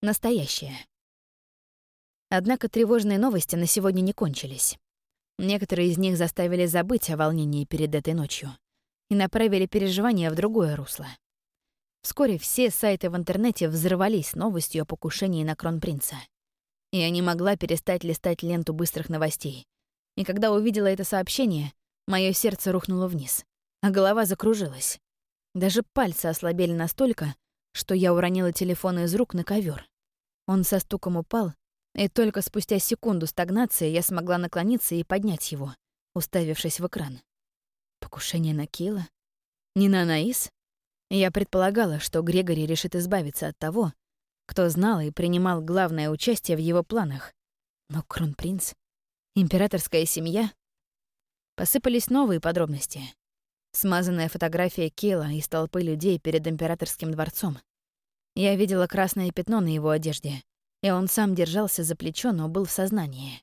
Настоящее. Однако тревожные новости на сегодня не кончились. Некоторые из них заставили забыть о волнении перед этой ночью и направили переживания в другое русло. Вскоре все сайты в интернете взорвались новостью о покушении на кронпринца. Я не могла перестать листать ленту быстрых новостей. И когда увидела это сообщение, мое сердце рухнуло вниз, а голова закружилась. Даже пальцы ослабели настолько, что я уронила телефон из рук на ковер. Он со стуком упал, и только спустя секунду стагнации я смогла наклониться и поднять его, уставившись в экран. Покушение на Кила? Не на Анаис? Я предполагала, что Грегори решит избавиться от того, кто знал и принимал главное участие в его планах. Но кронпринц? Императорская семья? Посыпались новые подробности. Смазанная фотография Кила из толпы людей перед императорским дворцом. Я видела красное пятно на его одежде, и он сам держался за плечо, но был в сознании.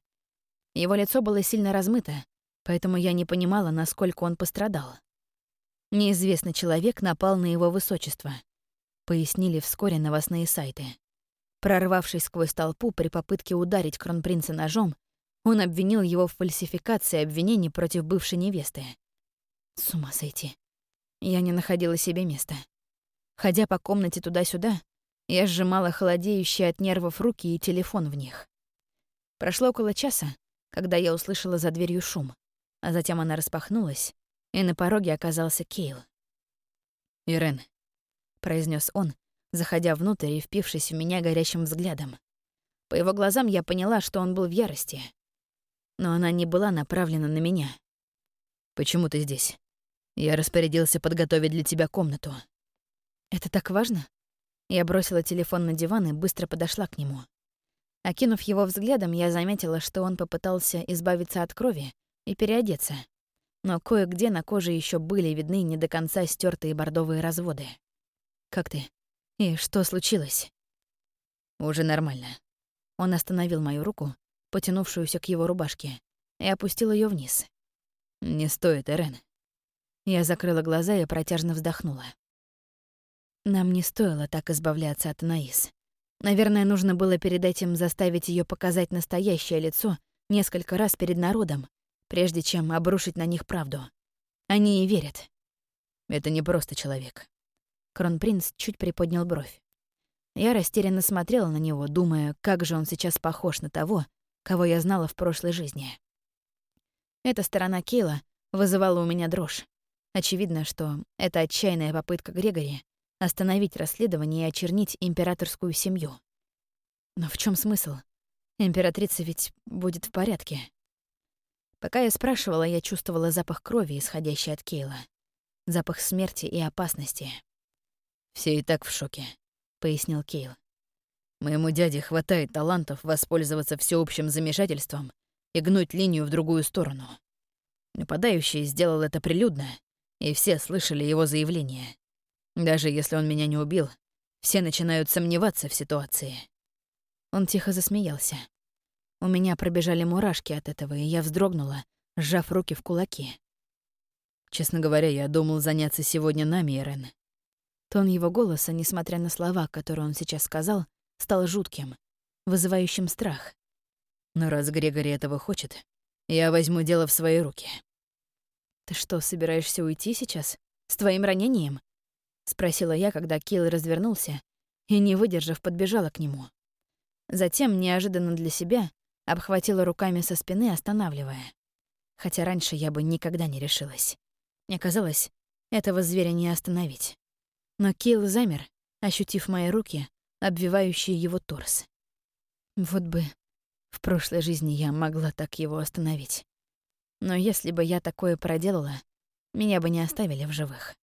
Его лицо было сильно размыто, поэтому я не понимала, насколько он пострадал. Неизвестный человек напал на его высочество, пояснили вскоре новостные сайты. Прорвавшись сквозь толпу при попытке ударить кронпринца ножом, он обвинил его в фальсификации обвинений против бывшей невесты. С ума сойти. Я не находила себе места. Ходя по комнате туда-сюда, я сжимала холодеющие от нервов руки и телефон в них. Прошло около часа, когда я услышала за дверью шум, а затем она распахнулась, и на пороге оказался Кейл. «Ирен», — произнес он, заходя внутрь и впившись в меня горящим взглядом. По его глазам я поняла, что он был в ярости. Но она не была направлена на меня. «Почему ты здесь? Я распорядился подготовить для тебя комнату». «Это так важно?» Я бросила телефон на диван и быстро подошла к нему. Окинув его взглядом, я заметила, что он попытался избавиться от крови и переодеться но кое-где на коже еще были видны не до конца стертые бордовые разводы. «Как ты? И что случилось?» «Уже нормально». Он остановил мою руку, потянувшуюся к его рубашке, и опустил ее вниз. «Не стоит, Эрен». Я закрыла глаза и протяжно вздохнула. Нам не стоило так избавляться от Анаис. Наверное, нужно было перед этим заставить ее показать настоящее лицо несколько раз перед народом, прежде чем обрушить на них правду. Они и верят. Это не просто человек. Кронпринц чуть приподнял бровь. Я растерянно смотрела на него, думая, как же он сейчас похож на того, кого я знала в прошлой жизни. Эта сторона Кейла вызывала у меня дрожь. Очевидно, что это отчаянная попытка Грегори остановить расследование и очернить императорскую семью. Но в чем смысл? Императрица ведь будет в порядке. Пока я спрашивала, я чувствовала запах крови, исходящий от Кейла. Запах смерти и опасности. «Все и так в шоке», — пояснил Кейл. «Моему дяде хватает талантов воспользоваться всеобщим замешательством и гнуть линию в другую сторону. Нападающий сделал это прилюдно, и все слышали его заявление. Даже если он меня не убил, все начинают сомневаться в ситуации». Он тихо засмеялся. У меня пробежали мурашки от этого, и я вздрогнула, сжав руки в кулаки. Честно говоря, я думал заняться сегодня нами, Эрен. Тон его голоса, несмотря на слова, которые он сейчас сказал, стал жутким, вызывающим страх. Но раз Грегори этого хочет, я возьму дело в свои руки. «Ты что, собираешься уйти сейчас? С твоим ранением?» — спросила я, когда Килл развернулся и, не выдержав, подбежала к нему. Затем, неожиданно для себя, обхватила руками со спины, останавливая. Хотя раньше я бы никогда не решилась. Мне казалось, этого зверя не остановить. Но Килл замер, ощутив мои руки, обвивающие его торс. Вот бы в прошлой жизни я могла так его остановить. Но если бы я такое проделала, меня бы не оставили в живых.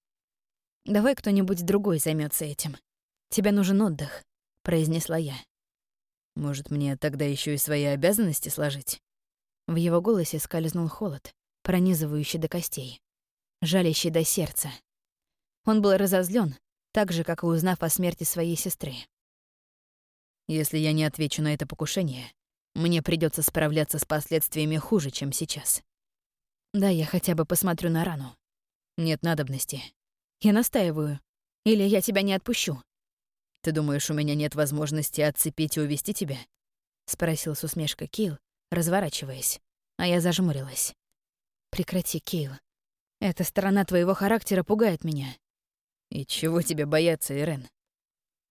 «Давай кто-нибудь другой займется этим. Тебе нужен отдых», — произнесла я. Может, мне тогда еще и свои обязанности сложить? В его голосе скользнул холод, пронизывающий до костей, жалящий до сердца. Он был разозлен, так же, как и узнав о смерти своей сестры. Если я не отвечу на это покушение, мне придется справляться с последствиями хуже, чем сейчас. Да, я хотя бы посмотрю на рану. Нет надобности. Я настаиваю. Или я тебя не отпущу. «Ты думаешь, у меня нет возможности отцепить и увести тебя?» — спросил с усмешкой Кил, разворачиваясь, а я зажмурилась. «Прекрати, Кил. Эта сторона твоего характера пугает меня». «И чего тебе бояться, Ирен?»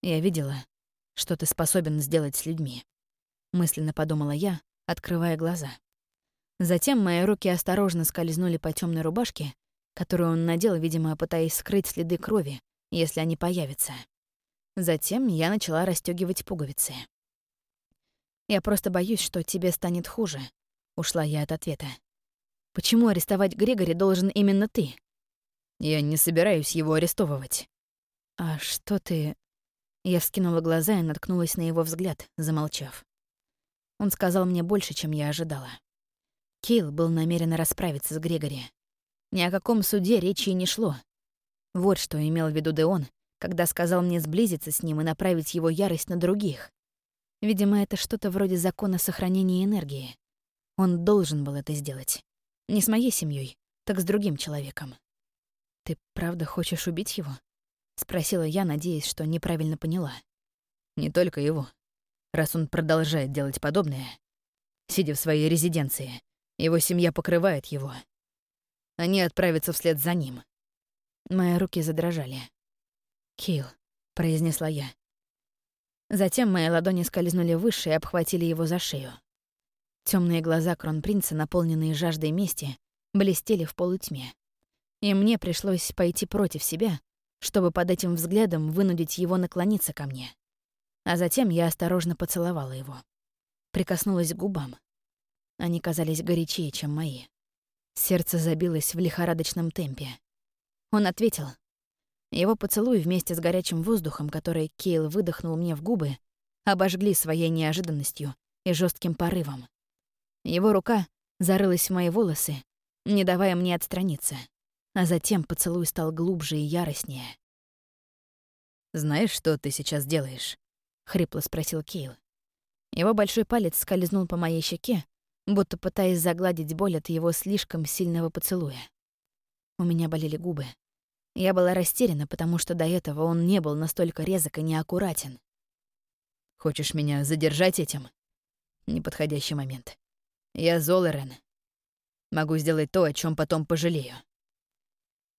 «Я видела, что ты способен сделать с людьми», — мысленно подумала я, открывая глаза. Затем мои руки осторожно скользнули по темной рубашке, которую он надел, видимо, пытаясь скрыть следы крови, если они появятся. Затем я начала расстегивать пуговицы. «Я просто боюсь, что тебе станет хуже», — ушла я от ответа. «Почему арестовать Грегори должен именно ты?» «Я не собираюсь его арестовывать». «А что ты...» Я вскинула глаза и наткнулась на его взгляд, замолчав. Он сказал мне больше, чем я ожидала. Кейл был намерен расправиться с Грегори. Ни о каком суде речи не шло. Вот что имел в виду Деон, когда сказал мне сблизиться с ним и направить его ярость на других. Видимо, это что-то вроде закона сохранения энергии. Он должен был это сделать. Не с моей семьей, так с другим человеком. «Ты правда хочешь убить его?» — спросила я, надеясь, что неправильно поняла. «Не только его», раз он продолжает делать подобное, сидя в своей резиденции, его семья покрывает его. Они отправятся вслед за ним. Мои руки задрожали. «Килл», — произнесла я. Затем мои ладони скользнули выше и обхватили его за шею. Темные глаза кронпринца, наполненные жаждой мести, блестели в полутьме. И мне пришлось пойти против себя, чтобы под этим взглядом вынудить его наклониться ко мне. А затем я осторожно поцеловала его. Прикоснулась к губам. Они казались горячее, чем мои. Сердце забилось в лихорадочном темпе. Он ответил. Его поцелуй вместе с горячим воздухом, который Кейл выдохнул мне в губы, обожгли своей неожиданностью и жестким порывом. Его рука зарылась в мои волосы, не давая мне отстраниться, а затем поцелуй стал глубже и яростнее. «Знаешь, что ты сейчас делаешь?» — хрипло спросил Кейл. Его большой палец скользнул по моей щеке, будто пытаясь загладить боль от его слишком сильного поцелуя. У меня болели губы. Я была растеряна, потому что до этого он не был настолько резок и неаккуратен. «Хочешь меня задержать этим?» Неподходящий момент. «Я Золерен. Могу сделать то, о чем потом пожалею».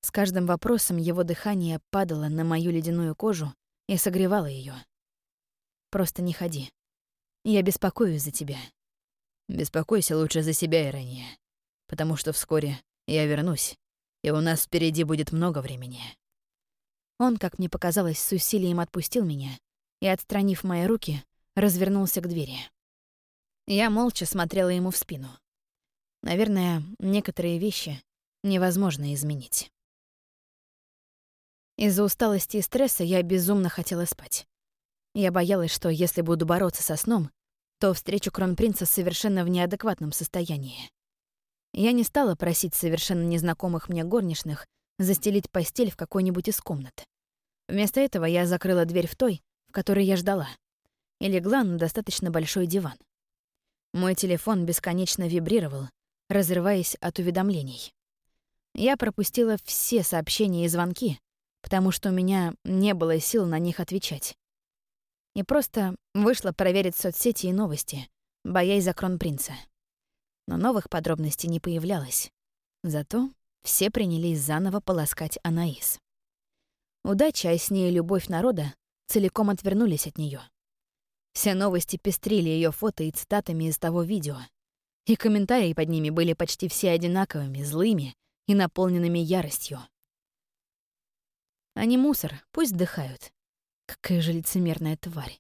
С каждым вопросом его дыхание падало на мою ледяную кожу и согревало ее. Просто не ходи. Я беспокоюсь за тебя. Беспокойся лучше за себя, Ирония, потому что вскоре я вернусь, и у нас впереди будет много времени». Он, как мне показалось, с усилием отпустил меня и, отстранив мои руки, развернулся к двери. Я молча смотрела ему в спину. Наверное, некоторые вещи невозможно изменить. Из-за усталости и стресса я безумно хотела спать. Я боялась, что если буду бороться со сном, то встречу кронпринца совершенно в неадекватном состоянии. Я не стала просить совершенно незнакомых мне горничных застелить постель в какой-нибудь из комнат. Вместо этого я закрыла дверь в той, в которой я ждала, и легла на достаточно большой диван. Мой телефон бесконечно вибрировал, разрываясь от уведомлений. Я пропустила все сообщения и звонки, потому что у меня не было сил на них отвечать и просто вышла проверить соцсети и новости, боясь за кронпринца. Но новых подробностей не появлялось. Зато все принялись заново полоскать Анаис. Удача, а с ней любовь народа целиком отвернулись от нее. Все новости пестрили ее фото и цитатами из того видео. И комментарии под ними были почти все одинаковыми, злыми и наполненными яростью. Они мусор, пусть вдыхают. Какая же лицемерная тварь.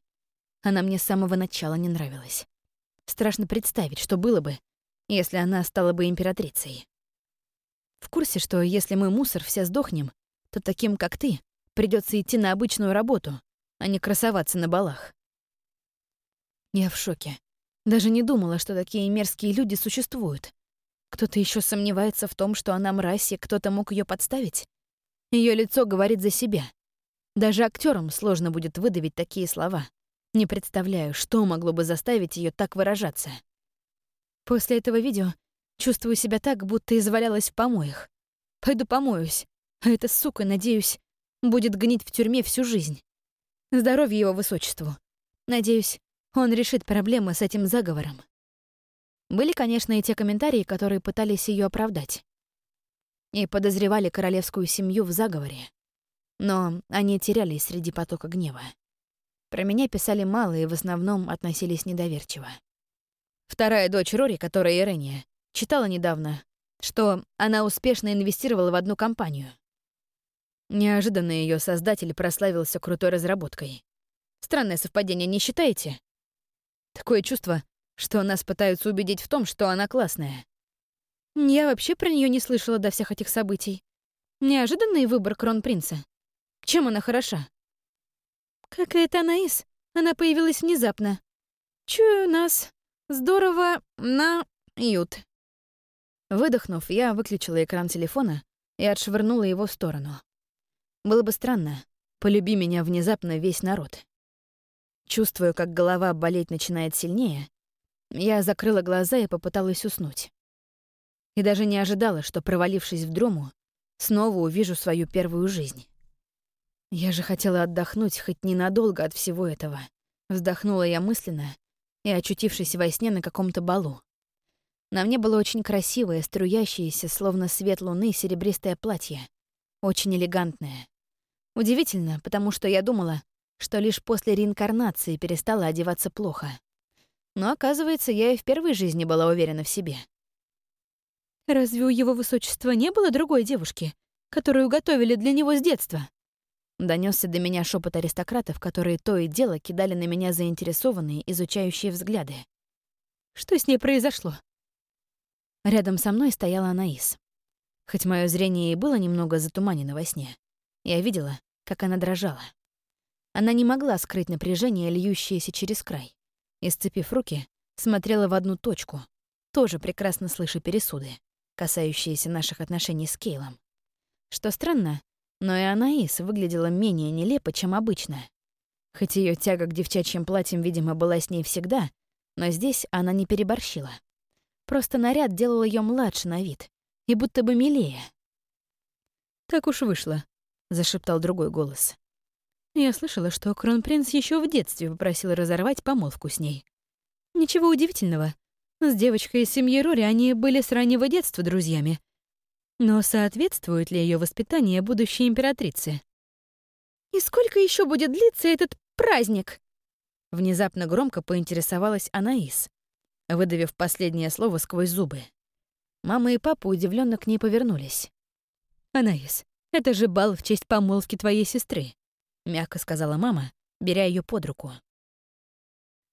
Она мне с самого начала не нравилась. Страшно представить, что было бы, если она стала бы императрицей. В курсе, что если мы мусор все сдохнем, то таким, как ты, придется идти на обычную работу, а не красоваться на балах. Я в шоке. Даже не думала, что такие мерзкие люди существуют. Кто-то еще сомневается в том, что она мразь, и кто-то мог ее подставить. Ее лицо говорит за себя. Даже актерам сложно будет выдавить такие слова. Не представляю, что могло бы заставить ее так выражаться. После этого видео чувствую себя так, будто извалялась в помоях. Пойду помоюсь, а эта сука, надеюсь, будет гнить в тюрьме всю жизнь. Здоровье его высочеству. Надеюсь, он решит проблемы с этим заговором. Были, конечно, и те комментарии, которые пытались ее оправдать. И подозревали королевскую семью в заговоре. Но они терялись среди потока гнева. Про меня писали мало и в основном относились недоверчиво. Вторая дочь Рори, которая Ирения, читала недавно, что она успешно инвестировала в одну компанию. Неожиданно ее создатель прославился крутой разработкой. Странное совпадение, не считаете? Такое чувство, что нас пытаются убедить в том, что она классная. Я вообще про нее не слышала до всех этих событий. Неожиданный выбор кронпринца. Чем она хороша? Какая-то Анаис. Она появилась внезапно. Чую нас. Здорово на ют. Выдохнув, я выключила экран телефона и отшвырнула его в сторону. Было бы странно, полюби меня внезапно весь народ. Чувствую, как голова болеть начинает сильнее, я закрыла глаза и попыталась уснуть. И даже не ожидала, что, провалившись в дрому, снова увижу свою первую жизнь. Я же хотела отдохнуть хоть ненадолго от всего этого. Вздохнула я мысленно и, очутившись во сне на каком-то балу. На мне было очень красивое, струящееся, словно свет луны, серебристое платье. Очень элегантное. Удивительно, потому что я думала, что лишь после реинкарнации перестала одеваться плохо. Но, оказывается, я и в первой жизни была уверена в себе. «Разве у его высочества не было другой девушки, которую готовили для него с детства?» Донесся до меня шепот аристократов, которые то и дело кидали на меня заинтересованные, изучающие взгляды. Что с ней произошло? Рядом со мной стояла Анаис. Хоть мое зрение и было немного затуманено во сне, я видела, как она дрожала. Она не могла скрыть напряжение, льющееся через край. И, сцепив руки, смотрела в одну точку, тоже прекрасно слыша пересуды, касающиеся наших отношений с Кейлом. Что странно, но и Анаис выглядела менее нелепо, чем обычно. Хоть ее тяга к девчачьим платьям, видимо, была с ней всегда, но здесь она не переборщила. Просто наряд делал ее младше на вид и будто бы милее. «Так уж вышло», — зашептал другой голос. Я слышала, что кронпринц еще в детстве попросил разорвать помолвку с ней. Ничего удивительного. С девочкой из семьи Рори они были с раннего детства друзьями. Но соответствует ли ее воспитание будущей императрице? «И сколько еще будет длиться этот праздник?» Внезапно громко поинтересовалась Анаис, выдавив последнее слово сквозь зубы. Мама и папа удивленно к ней повернулись. «Анаис, это же бал в честь помолвки твоей сестры. — мягко сказала мама, беря ее под руку.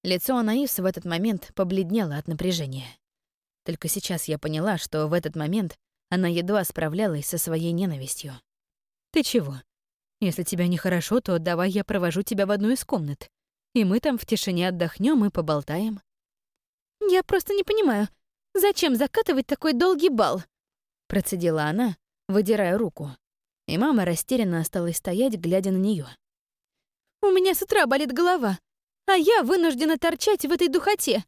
Лицо Анаис в этот момент побледнело от напряжения. Только сейчас я поняла, что в этот момент она едва справлялась со своей ненавистью. «Ты чего? Если тебе нехорошо, то давай я провожу тебя в одну из комнат, и мы там в тишине отдохнем и поболтаем». «Я просто не понимаю, зачем закатывать такой долгий бал?» Процедила она, выдирая руку и мама растерянно осталась стоять, глядя на нее. «У меня с утра болит голова, а я вынуждена торчать в этой духоте.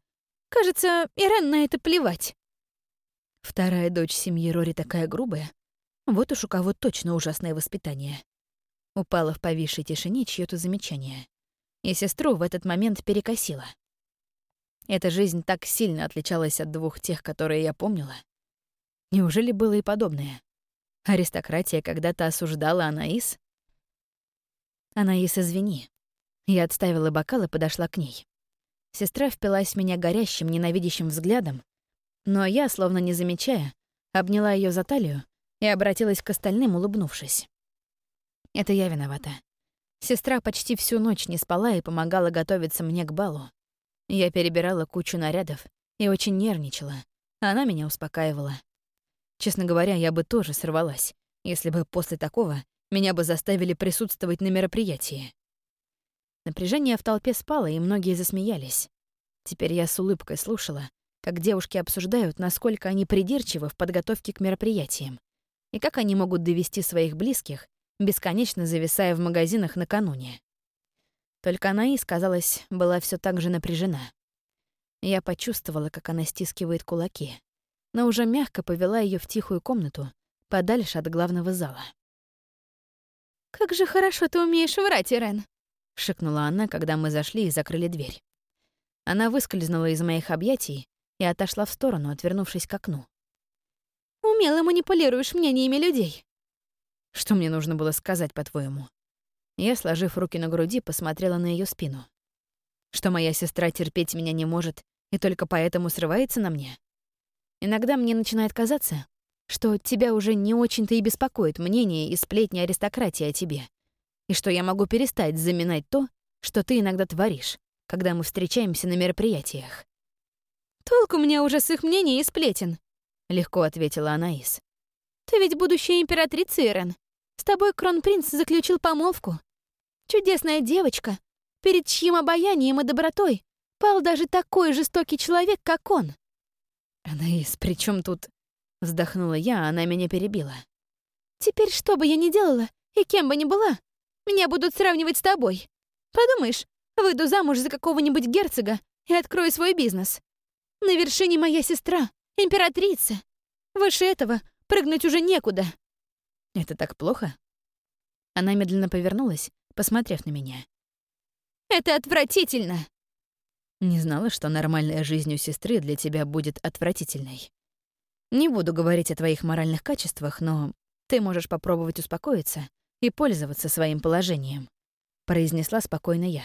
Кажется, Ирен на это плевать». Вторая дочь семьи Рори такая грубая. Вот уж у кого точно ужасное воспитание. Упала в повисшей тишине чьё-то замечание. И сестру в этот момент перекосила. Эта жизнь так сильно отличалась от двух тех, которые я помнила. Неужели было и подобное? Аристократия когда-то осуждала Анаис? Анаис, извини. Я отставила бокал и подошла к ней. Сестра впилась в меня горящим, ненавидящим взглядом, но я, словно не замечая, обняла ее за талию и обратилась к остальным, улыбнувшись. Это я виновата. Сестра почти всю ночь не спала и помогала готовиться мне к балу. Я перебирала кучу нарядов и очень нервничала, она меня успокаивала. Честно говоря, я бы тоже сорвалась, если бы после такого меня бы заставили присутствовать на мероприятии. Напряжение в толпе спало, и многие засмеялись. Теперь я с улыбкой слушала, как девушки обсуждают, насколько они придирчивы в подготовке к мероприятиям и как они могут довести своих близких, бесконечно зависая в магазинах накануне. Только она и, казалось, была все так же напряжена. Я почувствовала, как она стискивает кулаки но уже мягко повела ее в тихую комнату, подальше от главного зала. «Как же хорошо ты умеешь врать, Ирен!» — шикнула она, когда мы зашли и закрыли дверь. Она выскользнула из моих объятий и отошла в сторону, отвернувшись к окну. «Умело манипулируешь мнениями людей». «Что мне нужно было сказать, по-твоему?» Я, сложив руки на груди, посмотрела на ее спину. «Что моя сестра терпеть меня не может и только поэтому срывается на мне?» Иногда мне начинает казаться, что тебя уже не очень-то и беспокоит мнение и сплетни аристократии о тебе, и что я могу перестать заминать то, что ты иногда творишь, когда мы встречаемся на мероприятиях. «Толку мне уже с их мнений и сплетен», — легко ответила Анаис. «Ты ведь будущая императрица, Ирен. С тобой кронпринц заключил помолвку. Чудесная девочка, перед чьим обаянием и добротой пал даже такой жестокий человек, как он. «Анаис, при чем тут...» Вздохнула я, а она меня перебила. «Теперь что бы я ни делала, и кем бы ни была, меня будут сравнивать с тобой. Подумаешь, выйду замуж за какого-нибудь герцога и открою свой бизнес. На вершине моя сестра, императрица. Выше этого прыгнуть уже некуда». «Это так плохо?» Она медленно повернулась, посмотрев на меня. «Это отвратительно!» Не знала, что нормальная жизнь у сестры для тебя будет отвратительной. Не буду говорить о твоих моральных качествах, но ты можешь попробовать успокоиться и пользоваться своим положением», — произнесла спокойно я.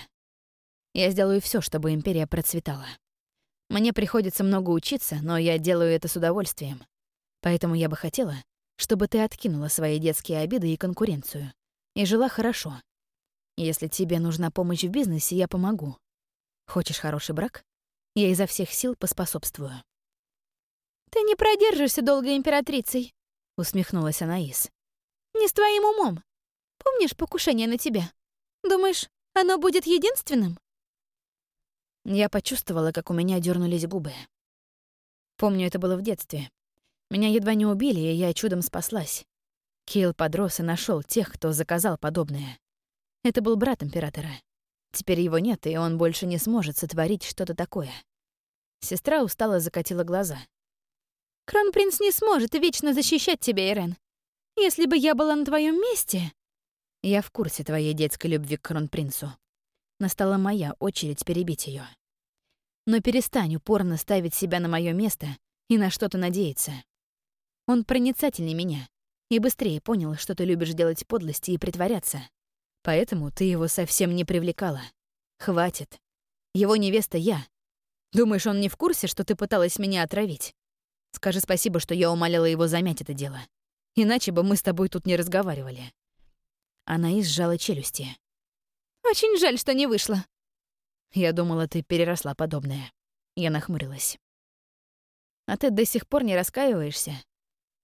«Я сделаю все, чтобы империя процветала. Мне приходится много учиться, но я делаю это с удовольствием. Поэтому я бы хотела, чтобы ты откинула свои детские обиды и конкуренцию и жила хорошо. Если тебе нужна помощь в бизнесе, я помогу. Хочешь хороший брак? Я изо всех сил поспособствую». «Ты не продержишься долго императрицей», — усмехнулась Анаис. «Не с твоим умом. Помнишь покушение на тебя? Думаешь, оно будет единственным?» Я почувствовала, как у меня дернулись губы. Помню, это было в детстве. Меня едва не убили, и я чудом спаслась. Кейл подрос и нашел тех, кто заказал подобное. Это был брат императора. Теперь его нет, и он больше не сможет сотворить что-то такое. Сестра устало закатила глаза. «Кронпринц не сможет вечно защищать тебя, Ирен. Если бы я была на твоем месте...» Я в курсе твоей детской любви к кронпринцу. Настала моя очередь перебить ее. Но перестань упорно ставить себя на мое место и на что-то надеяться. Он проницательнее меня и быстрее понял, что ты любишь делать подлости и притворяться. Поэтому ты его совсем не привлекала. Хватит. Его невеста я. Думаешь, он не в курсе, что ты пыталась меня отравить? Скажи спасибо, что я умоляла его замять это дело. Иначе бы мы с тобой тут не разговаривали. Она изжала челюсти. Очень жаль, что не вышло. Я думала, ты переросла подобное. Я нахмурилась. А ты до сих пор не раскаиваешься?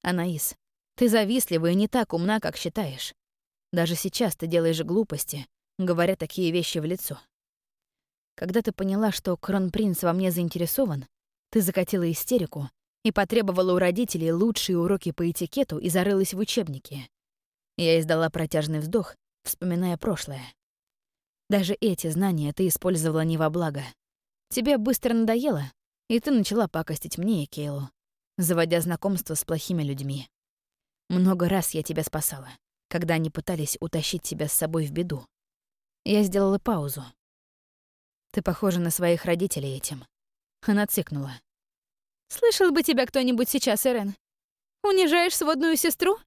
Анаис, ты завистлива и не так умна, как считаешь. Даже сейчас ты делаешь глупости, говоря такие вещи в лицо. Когда ты поняла, что кронпринц во мне заинтересован, ты закатила истерику и потребовала у родителей лучшие уроки по этикету и зарылась в учебники. Я издала протяжный вздох, вспоминая прошлое. Даже эти знания ты использовала не во благо. Тебе быстро надоело, и ты начала пакостить мне и Кейлу, заводя знакомство с плохими людьми. Много раз я тебя спасала когда они пытались утащить тебя с собой в беду. Я сделала паузу. Ты похожа на своих родителей этим. Она цикнула. «Слышал бы тебя кто-нибудь сейчас, Эрен? Унижаешь сводную сестру?»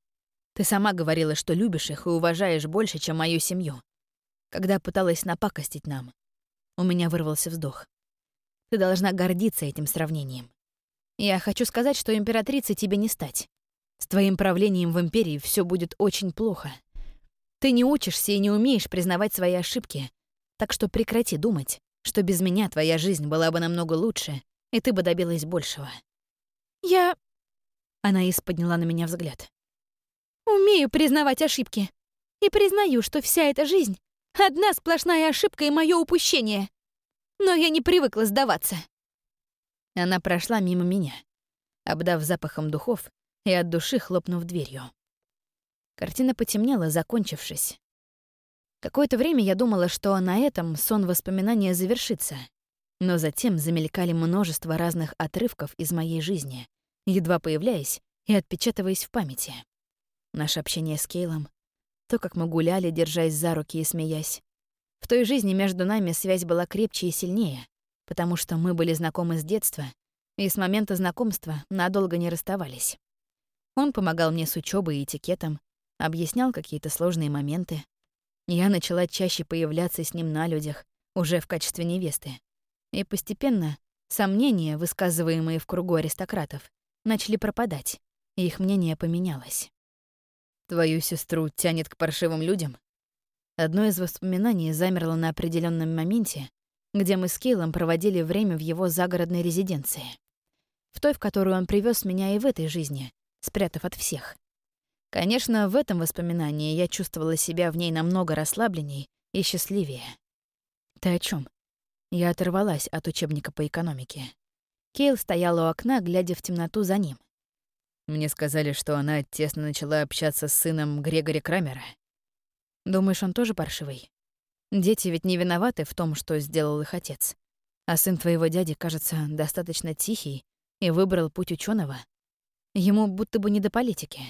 Ты сама говорила, что любишь их и уважаешь больше, чем мою семью. Когда пыталась напакостить нам, у меня вырвался вздох. Ты должна гордиться этим сравнением. Я хочу сказать, что императрицей тебе не стать. С твоим правлением в Империи все будет очень плохо. Ты не учишься и не умеешь признавать свои ошибки, так что прекрати думать, что без меня твоя жизнь была бы намного лучше, и ты бы добилась большего. Я... Она подняла на меня взгляд. Умею признавать ошибки. И признаю, что вся эта жизнь — одна сплошная ошибка и мое упущение. Но я не привыкла сдаваться. Она прошла мимо меня, обдав запахом духов и от души хлопнув дверью. Картина потемнела, закончившись. Какое-то время я думала, что на этом сон воспоминания завершится, но затем замелькали множество разных отрывков из моей жизни, едва появляясь и отпечатываясь в памяти. Наше общение с Кейлом, то, как мы гуляли, держась за руки и смеясь, В той жизни между нами связь была крепче и сильнее, потому что мы были знакомы с детства и с момента знакомства надолго не расставались. Он помогал мне с учебой и этикетом, объяснял какие-то сложные моменты. Я начала чаще появляться с ним на людях, уже в качестве невесты. И постепенно сомнения, высказываемые в кругу аристократов, начали пропадать, и их мнение поменялось. «Твою сестру тянет к паршивым людям?» Одно из воспоминаний замерло на определенном моменте, где мы с Кейлом проводили время в его загородной резиденции. В той, в которую он привез меня и в этой жизни, спрятав от всех. Конечно, в этом воспоминании я чувствовала себя в ней намного расслабленней и счастливее. Ты о чем? Я оторвалась от учебника по экономике. Кейл стоял у окна, глядя в темноту за ним. Мне сказали, что она тесно начала общаться с сыном Грегори Крамера. Думаешь, он тоже паршивый? Дети ведь не виноваты в том, что сделал их отец. А сын твоего дяди, кажется, достаточно тихий и выбрал путь ученого. Ему будто бы не до политики.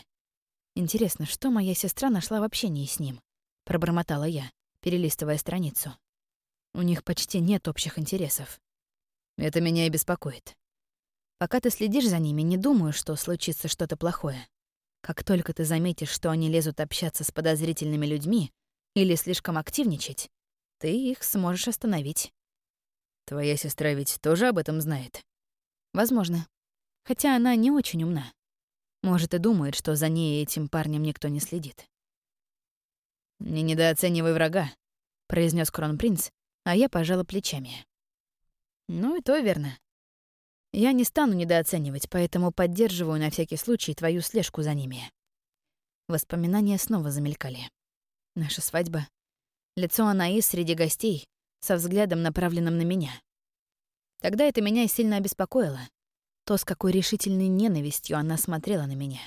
Интересно, что моя сестра нашла в общении с ним? Пробормотала я, перелистывая страницу. У них почти нет общих интересов. Это меня и беспокоит. Пока ты следишь за ними, не думаю, что случится что-то плохое. Как только ты заметишь, что они лезут общаться с подозрительными людьми или слишком активничать, ты их сможешь остановить. Твоя сестра ведь тоже об этом знает? Возможно. Хотя она не очень умна. Может, и думает, что за ней и этим парнем никто не следит. «Не недооценивай врага», — произнес кронпринц, а я пожала плечами. «Ну и то верно. Я не стану недооценивать, поэтому поддерживаю на всякий случай твою слежку за ними». Воспоминания снова замелькали. Наша свадьба. Лицо Анаис среди гостей, со взглядом, направленным на меня. Тогда это меня сильно обеспокоило — то, с какой решительной ненавистью она смотрела на меня.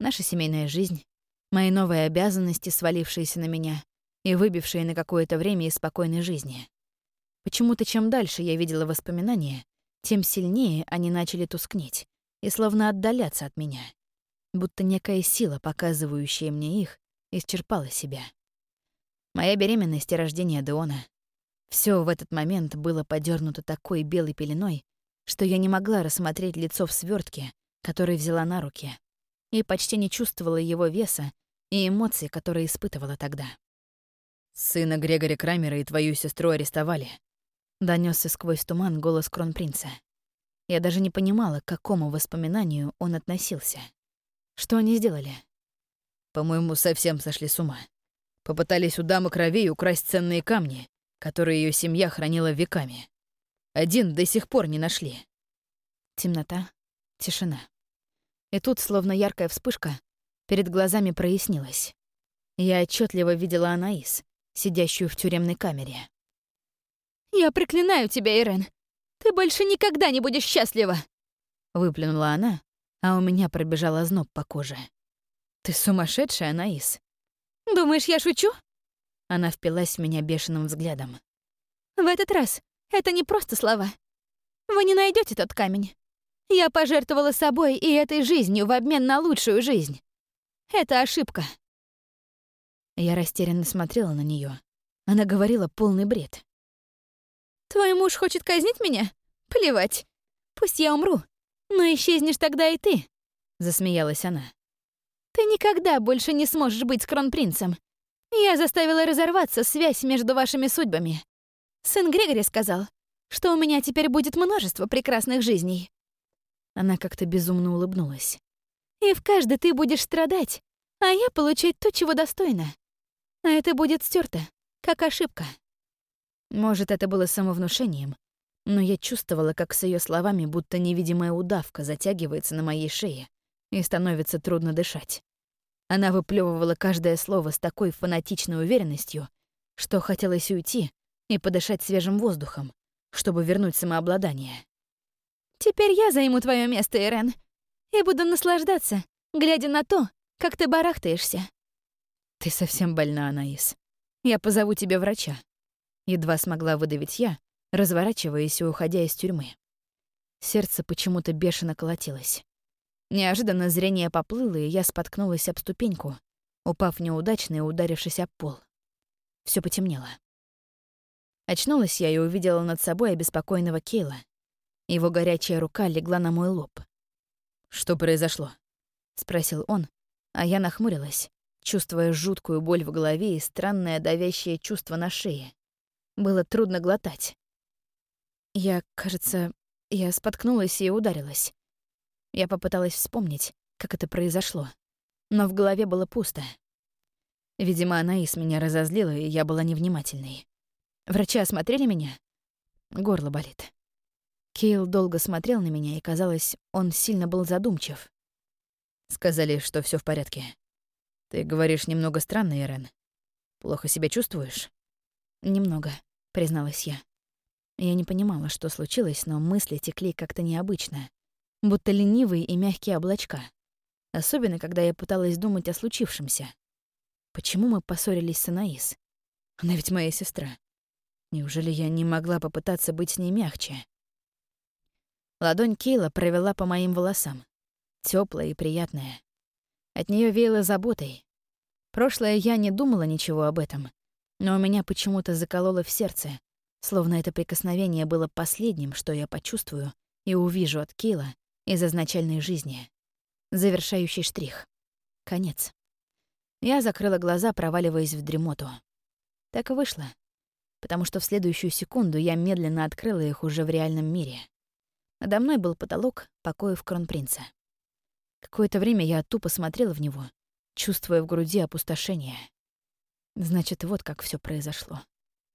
Наша семейная жизнь, мои новые обязанности, свалившиеся на меня и выбившие на какое-то время из спокойной жизни. Почему-то чем дальше я видела воспоминания, тем сильнее они начали тускнеть и словно отдаляться от меня, будто некая сила, показывающая мне их, исчерпала себя. Моя беременность и рождение Деона — все в этот момент было подернуто такой белой пеленой, что я не могла рассмотреть лицо в свертке, который взяла на руки, и почти не чувствовала его веса и эмоций, которые испытывала тогда. «Сына Грегори Крамера и твою сестру арестовали», — донесся сквозь туман голос кронпринца. Я даже не понимала, к какому воспоминанию он относился. Что они сделали? По-моему, совсем сошли с ума. Попытались у дамы крови украсть ценные камни, которые ее семья хранила веками. Один до сих пор не нашли. Темнота, тишина. И тут, словно яркая вспышка, перед глазами прояснилось. Я отчетливо видела Анаис, сидящую в тюремной камере. «Я проклинаю тебя, Ирен! Ты больше никогда не будешь счастлива!» Выплюнула она, а у меня пробежал озноб по коже. «Ты сумасшедшая, Анаис!» «Думаешь, я шучу?» Она впилась в меня бешеным взглядом. «В этот раз это не просто слова. Вы не найдете тот камень. Я пожертвовала собой и этой жизнью в обмен на лучшую жизнь. Это ошибка. Я растерянно смотрела на нее. Она говорила полный бред. «Твой муж хочет казнить меня? Плевать. Пусть я умру. Но исчезнешь тогда и ты», — засмеялась она. «Ты никогда больше не сможешь быть с кронпринцем. Я заставила разорваться связь между вашими судьбами. Сын Грегори сказал, что у меня теперь будет множество прекрасных жизней. Она как-то безумно улыбнулась. И в каждой ты будешь страдать, а я получать то, чего достойна. А это будет стерто, как ошибка. Может, это было самовнушением, но я чувствовала, как с ее словами будто невидимая удавка затягивается на моей шее и становится трудно дышать. Она выплевывала каждое слово с такой фанатичной уверенностью, что хотелось уйти и подышать свежим воздухом, чтобы вернуть самообладание. «Теперь я займу твое место, Ирен, и буду наслаждаться, глядя на то, как ты барахтаешься». «Ты совсем больна, Анаис. Я позову тебе врача». Едва смогла выдавить я, разворачиваясь и уходя из тюрьмы. Сердце почему-то бешено колотилось. Неожиданно зрение поплыло, и я споткнулась об ступеньку, упав неудачно и ударившись об пол. все потемнело. Очнулась я и увидела над собой обеспокоенного Кейла. Его горячая рука легла на мой лоб. «Что произошло?» — спросил он, а я нахмурилась, чувствуя жуткую боль в голове и странное давящее чувство на шее. Было трудно глотать. Я, кажется, я споткнулась и ударилась. Я попыталась вспомнить, как это произошло, но в голове было пусто. Видимо, Анаис меня разозлила, и я была невнимательной. Врачи осмотрели меня. Горло болит. Кейл долго смотрел на меня, и, казалось, он сильно был задумчив. Сказали, что все в порядке. Ты говоришь немного странно, Ирен. Плохо себя чувствуешь? Немного, призналась я. Я не понимала, что случилось, но мысли текли как-то необычно, будто ленивые и мягкие облачка. Особенно, когда я пыталась думать о случившемся. Почему мы поссорились с Анаис? Она ведь моя сестра. Неужели я не могла попытаться быть с ней мягче? Ладонь Кейла провела по моим волосам. теплая и приятная. От нее веяло заботой. Прошлое я не думала ничего об этом, но у меня почему-то закололо в сердце, словно это прикосновение было последним, что я почувствую и увижу от Кейла из изначальной жизни. Завершающий штрих. Конец. Я закрыла глаза, проваливаясь в дремоту. Так и вышло. Потому что в следующую секунду я медленно открыла их уже в реальном мире. Надо мной был потолок покоев кронпринца. Какое-то время я тупо смотрела в него, чувствуя в груди опустошение. Значит, вот как все произошло.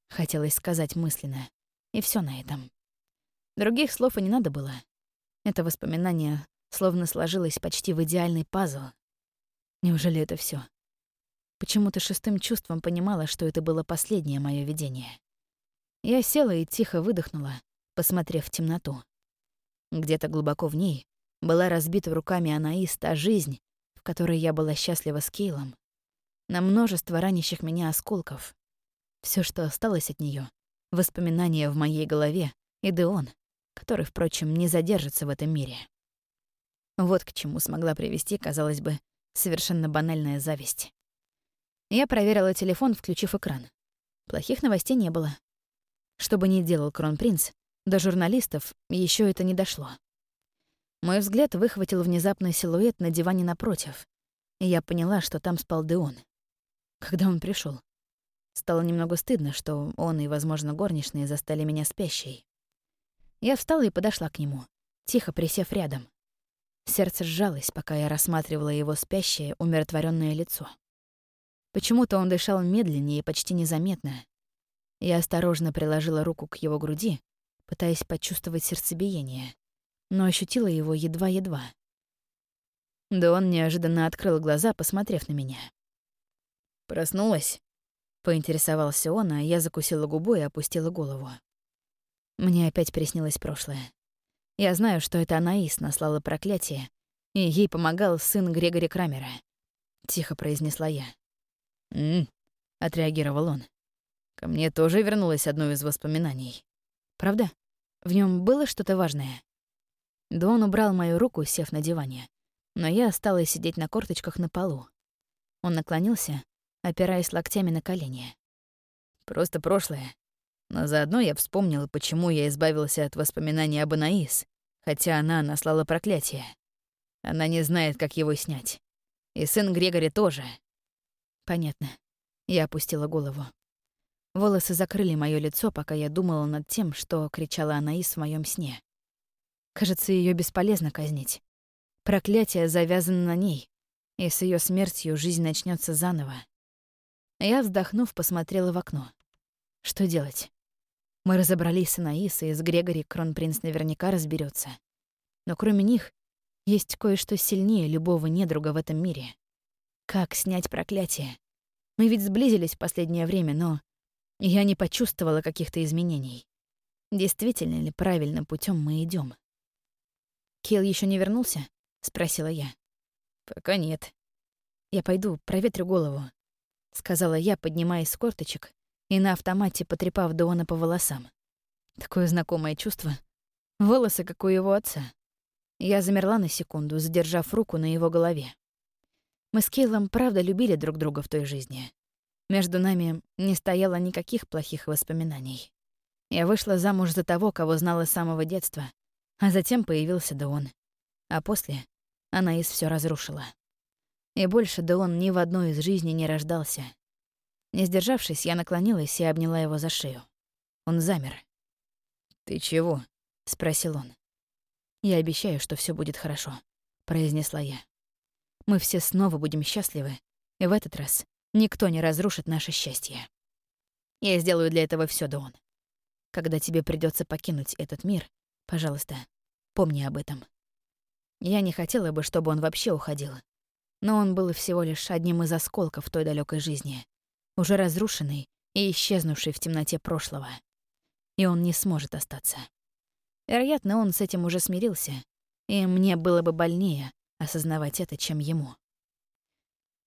Хотелось сказать мысленно. И все на этом. Других слов и не надо было. Это воспоминание словно сложилось почти в идеальный пазл. Неужели это все? Почему-то шестым чувством понимала, что это было последнее мое видение. Я села и тихо выдохнула, посмотрев в темноту. Где-то глубоко в ней была разбита руками Анаис та жизнь, в которой я была счастлива с Кейлом, на множество ранящих меня осколков. Все, что осталось от нее, воспоминания в моей голове и Деон, который, впрочем, не задержится в этом мире. Вот к чему смогла привести, казалось бы, совершенно банальная зависть. Я проверила телефон, включив экран. Плохих новостей не было. Что бы ни делал Кронпринц, до журналистов еще это не дошло. Мой взгляд выхватил внезапный силуэт на диване напротив, и я поняла, что там спал Деон. Когда он пришел, Стало немного стыдно, что он и, возможно, горничные застали меня спящей. Я встала и подошла к нему, тихо присев рядом. Сердце сжалось, пока я рассматривала его спящее, умиротворенное лицо. Почему-то он дышал медленнее и почти незаметно. Я осторожно приложила руку к его груди, пытаясь почувствовать сердцебиение, но ощутила его едва-едва. Да он неожиданно открыл глаза, посмотрев на меня. «Проснулась?» — поинтересовался он, а я закусила губу и опустила голову. Мне опять приснилось прошлое. Я знаю, что это Анаис наслала проклятие, и ей помогал сын Грегори Крамера. Тихо произнесла я. «М-м», отреагировал он. Ко мне тоже вернулось одно из воспоминаний. Правда? В нем было что-то важное? Дон убрал мою руку, сев на диване, но я осталась сидеть на корточках на полу. Он наклонился, опираясь локтями на колени. Просто прошлое. Но заодно я вспомнила, почему я избавился от воспоминаний об Анаис, хотя она наслала проклятие. Она не знает, как его снять. И сын Грегори тоже. Понятно. Я опустила голову. Волосы закрыли мое лицо, пока я думала над тем, что кричала Анаис в моем сне. Кажется, ее бесполезно казнить. Проклятие завязано на ней, и с ее смертью жизнь начнется заново. Я, вздохнув, посмотрела в окно. Что делать? Мы разобрались с Анаисой, с Грегори Кронпринц наверняка разберется. Но кроме них, есть кое-что сильнее любого недруга в этом мире. Как снять проклятие? Мы ведь сблизились в последнее время, но я не почувствовала каких-то изменений. Действительно ли правильным путем мы идем? Кел еще не вернулся? спросила я. Пока нет. Я пойду, проветрю голову, сказала я, поднимаясь с корточек и на автомате потрепав Дона по волосам. Такое знакомое чувство. Волосы, как у его отца. Я замерла на секунду, задержав руку на его голове. Мы с Кейлом правда любили друг друга в той жизни. Между нами не стояло никаких плохих воспоминаний. Я вышла замуж за того, кого знала с самого детства, а затем появился Деон. А после Анаис все разрушила. И больше Деон ни в одной из жизней не рождался. Не сдержавшись, я наклонилась и обняла его за шею. Он замер. «Ты чего?» — спросил он. «Я обещаю, что все будет хорошо», — произнесла я. «Мы все снова будем счастливы, и в этот раз никто не разрушит наше счастье. Я сделаю для этого все, Дон. Когда тебе придется покинуть этот мир, пожалуйста, помни об этом. Я не хотела бы, чтобы он вообще уходил, но он был всего лишь одним из осколков той далекой жизни, уже разрушенный и исчезнувший в темноте прошлого. И он не сможет остаться. Вероятно, он с этим уже смирился, и мне было бы больнее осознавать это, чем ему.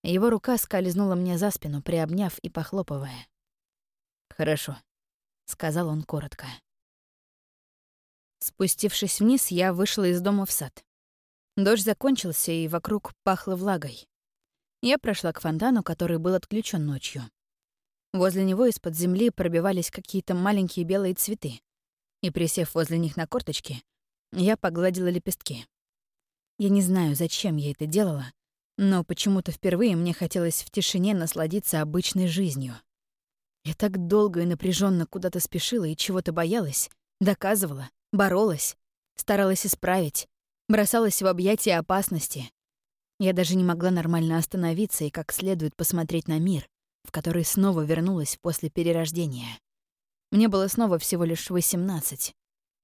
Его рука скользнула мне за спину, приобняв и похлопывая. «Хорошо», — сказал он коротко. Спустившись вниз, я вышла из дома в сад. Дождь закончился, и вокруг пахло влагой. Я прошла к фонтану, который был отключен ночью. Возле него из-под земли пробивались какие-то маленькие белые цветы и, присев возле них на корточки, я погладила лепестки. Я не знаю, зачем я это делала, но почему-то впервые мне хотелось в тишине насладиться обычной жизнью. Я так долго и напряженно куда-то спешила и чего-то боялась, доказывала, боролась, старалась исправить, бросалась в объятия опасности. Я даже не могла нормально остановиться и как следует посмотреть на мир, в который снова вернулась после перерождения. Мне было снова всего лишь 18.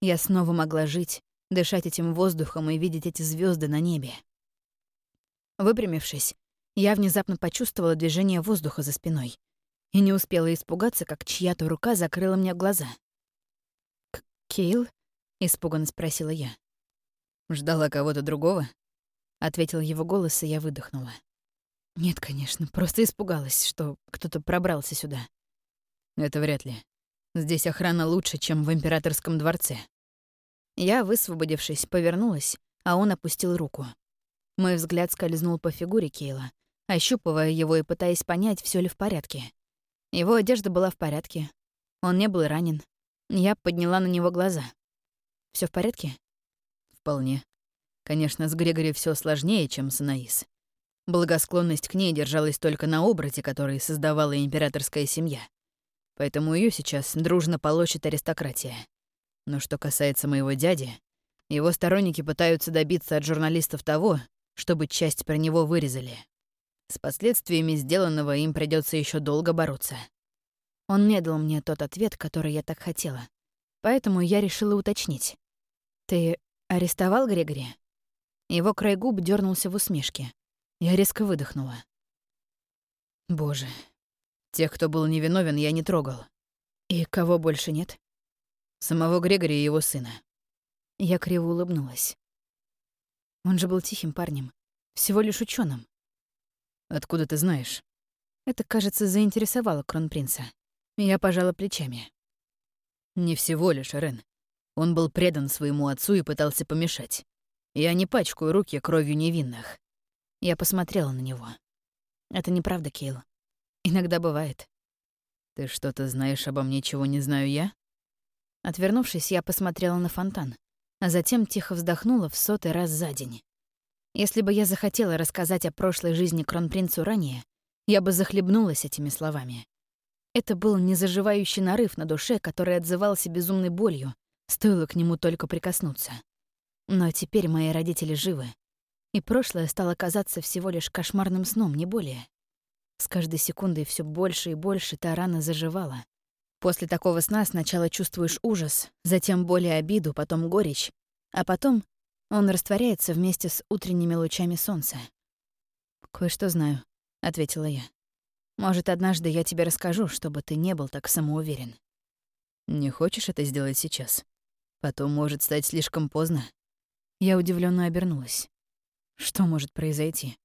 Я снова могла жить, дышать этим воздухом и видеть эти звезды на небе. Выпрямившись, я внезапно почувствовала движение воздуха за спиной и не успела испугаться, как чья-то рука закрыла мне глаза. «Кейл?» — испуганно спросила я. «Ждала кого-то другого?» — ответил его голос, и я выдохнула. «Нет, конечно, просто испугалась, что кто-то пробрался сюда». «Это вряд ли. Здесь охрана лучше, чем в императорском дворце. Я, высвободившись, повернулась, а он опустил руку. Мой взгляд скользнул по фигуре Кейла, ощупывая его и пытаясь понять, все ли в порядке. Его одежда была в порядке. Он не был ранен. Я подняла на него глаза. Все в порядке? Вполне. Конечно, с Грегори все сложнее, чем с Анаис. Благосклонность к ней держалась только на обрате, который создавала императорская семья поэтому ее сейчас дружно полощет аристократия. Но что касается моего дяди, его сторонники пытаются добиться от журналистов того, чтобы часть про него вырезали. С последствиями сделанного им придется еще долго бороться. Он не дал мне тот ответ, который я так хотела. Поэтому я решила уточнить. «Ты арестовал Грегори?» Его край губ дернулся в усмешке. Я резко выдохнула. «Боже, Тех, кто был невиновен, я не трогал. И кого больше нет? Самого Грегори и его сына. Я криво улыбнулась. Он же был тихим парнем, всего лишь ученым. Откуда ты знаешь? Это, кажется, заинтересовало кронпринца. Я пожала плечами. Не всего лишь, Рен. Он был предан своему отцу и пытался помешать. Я не пачкаю руки кровью невинных. Я посмотрела на него. Это неправда, Кейл. Иногда бывает. Ты что-то знаешь обо мне, чего не знаю я? Отвернувшись, я посмотрела на фонтан, а затем тихо вздохнула в сотый раз за день. Если бы я захотела рассказать о прошлой жизни кронпринцу ранее, я бы захлебнулась этими словами. Это был незаживающий нарыв на душе, который отзывался безумной болью, стоило к нему только прикоснуться. Но теперь мои родители живы, и прошлое стало казаться всего лишь кошмарным сном, не более. С каждой секундой все больше и больше та рана заживала. После такого сна сначала чувствуешь ужас, затем боль и обиду, потом горечь, а потом он растворяется вместе с утренними лучами солнца. «Кое-что знаю», — ответила я. «Может, однажды я тебе расскажу, чтобы ты не был так самоуверен». «Не хочешь это сделать сейчас? Потом может стать слишком поздно». Я удивленно обернулась. Что может произойти?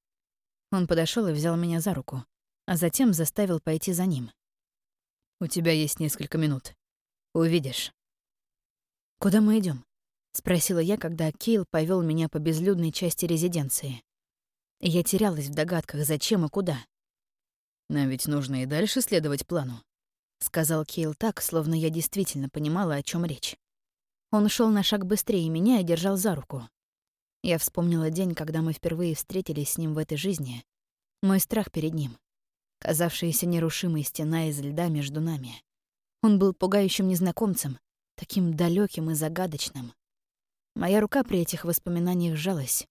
Он подошел и взял меня за руку а затем заставил пойти за ним. «У тебя есть несколько минут. Увидишь». «Куда мы идем? спросила я, когда Кейл повел меня по безлюдной части резиденции. Я терялась в догадках, зачем и куда. Нам ведь нужно и дальше следовать плану», — сказал Кейл так, словно я действительно понимала, о чем речь. Он шел на шаг быстрее меня и держал за руку. Я вспомнила день, когда мы впервые встретились с ним в этой жизни. Мой страх перед ним. Казавшаяся нерушимой стена из льда между нами. Он был пугающим незнакомцем, таким далеким и загадочным. Моя рука при этих воспоминаниях сжалась.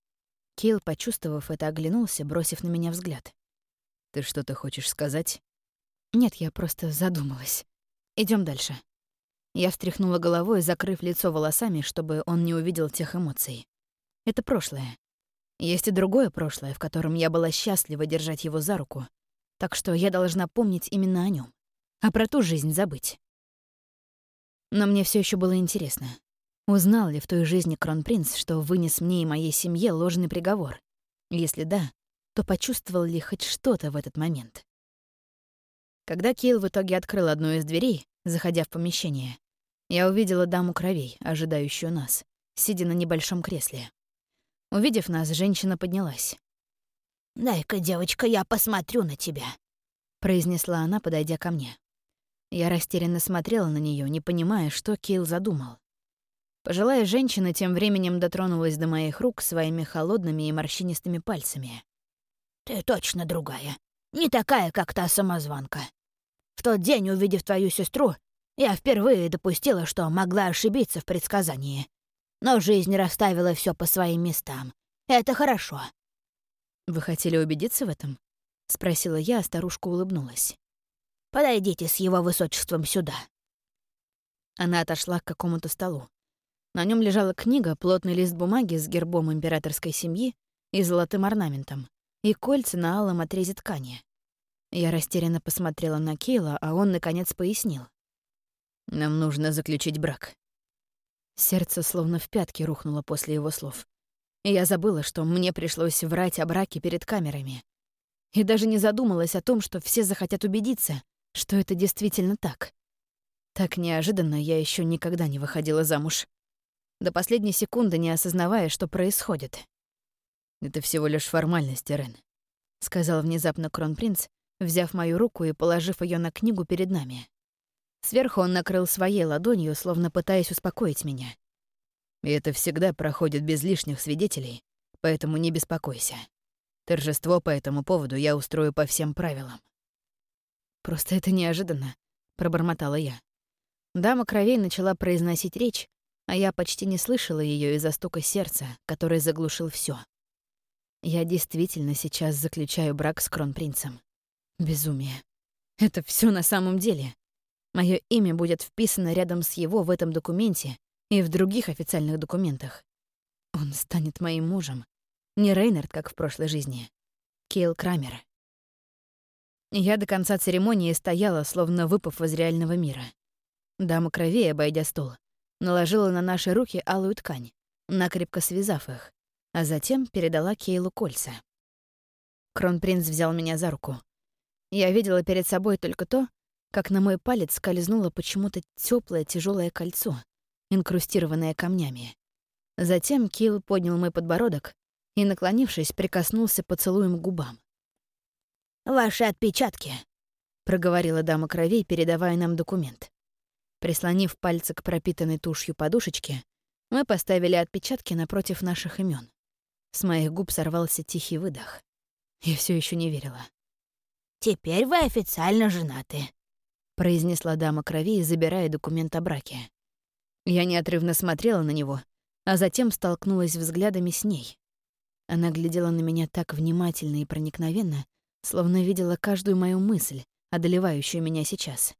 Кейл, почувствовав это, оглянулся, бросив на меня взгляд. «Ты что-то хочешь сказать?» «Нет, я просто задумалась. Идем дальше». Я встряхнула головой, закрыв лицо волосами, чтобы он не увидел тех эмоций. Это прошлое. Есть и другое прошлое, в котором я была счастлива держать его за руку, так что я должна помнить именно о нем, а про ту жизнь забыть. Но мне все еще было интересно, узнал ли в той жизни кронпринц, что вынес мне и моей семье ложный приговор? Если да, то почувствовал ли хоть что-то в этот момент? Когда Кейл в итоге открыл одну из дверей, заходя в помещение, я увидела даму кровей, ожидающую нас, сидя на небольшом кресле. Увидев нас, женщина поднялась. «Дай-ка, девочка, я посмотрю на тебя», — произнесла она, подойдя ко мне. Я растерянно смотрела на нее, не понимая, что Кейл задумал. Пожилая женщина тем временем дотронулась до моих рук своими холодными и морщинистыми пальцами. «Ты точно другая. Не такая, как та самозванка. В тот день, увидев твою сестру, я впервые допустила, что могла ошибиться в предсказании. Но жизнь расставила все по своим местам. Это хорошо». «Вы хотели убедиться в этом?» — спросила я, а старушка улыбнулась. «Подойдите с его высочеством сюда». Она отошла к какому-то столу. На нем лежала книга, плотный лист бумаги с гербом императорской семьи и золотым орнаментом, и кольца на алом отрезе ткани. Я растерянно посмотрела на Кейла, а он, наконец, пояснил. «Нам нужно заключить брак. Сердце словно в пятки рухнуло после его слов. Я забыла, что мне пришлось врать о браке перед камерами. И даже не задумалась о том, что все захотят убедиться, что это действительно так. Так неожиданно я еще никогда не выходила замуж. До последней секунды не осознавая, что происходит. «Это всего лишь формальность, Рен», — сказал внезапно кронпринц, взяв мою руку и положив ее на книгу перед нами. Сверху он накрыл своей ладонью, словно пытаясь успокоить меня. И это всегда проходит без лишних свидетелей, поэтому не беспокойся. Торжество по этому поводу я устрою по всем правилам. Просто это неожиданно, пробормотала я. Дама кровей начала произносить речь, а я почти не слышала ее из-за стука сердца, который заглушил все. Я действительно сейчас заключаю брак с кронпринцем. Безумие. Это все на самом деле. Мое имя будет вписано рядом с его в этом документе и в других официальных документах. Он станет моим мужем. Не Рейнард, как в прошлой жизни. Кейл Крамер. Я до конца церемонии стояла, словно выпав из реального мира. Дама кровей, обойдя стол, наложила на наши руки алую ткань, накрепко связав их, а затем передала Кейлу кольца. Кронпринц взял меня за руку. Я видела перед собой только то, как на мой палец скользнуло почему-то теплое тяжелое кольцо, инкрустированное камнями. Затем Килл поднял мой подбородок и, наклонившись, прикоснулся поцелуем к губам. «Ваши отпечатки», — проговорила дама кровей, передавая нам документ. Прислонив пальцы к пропитанной тушью подушечке, мы поставили отпечатки напротив наших имен. С моих губ сорвался тихий выдох. Я все еще не верила. «Теперь вы официально женаты», произнесла дама крови, забирая документ о браке. Я неотрывно смотрела на него, а затем столкнулась взглядами с ней. Она глядела на меня так внимательно и проникновенно, словно видела каждую мою мысль, одолевающую меня сейчас.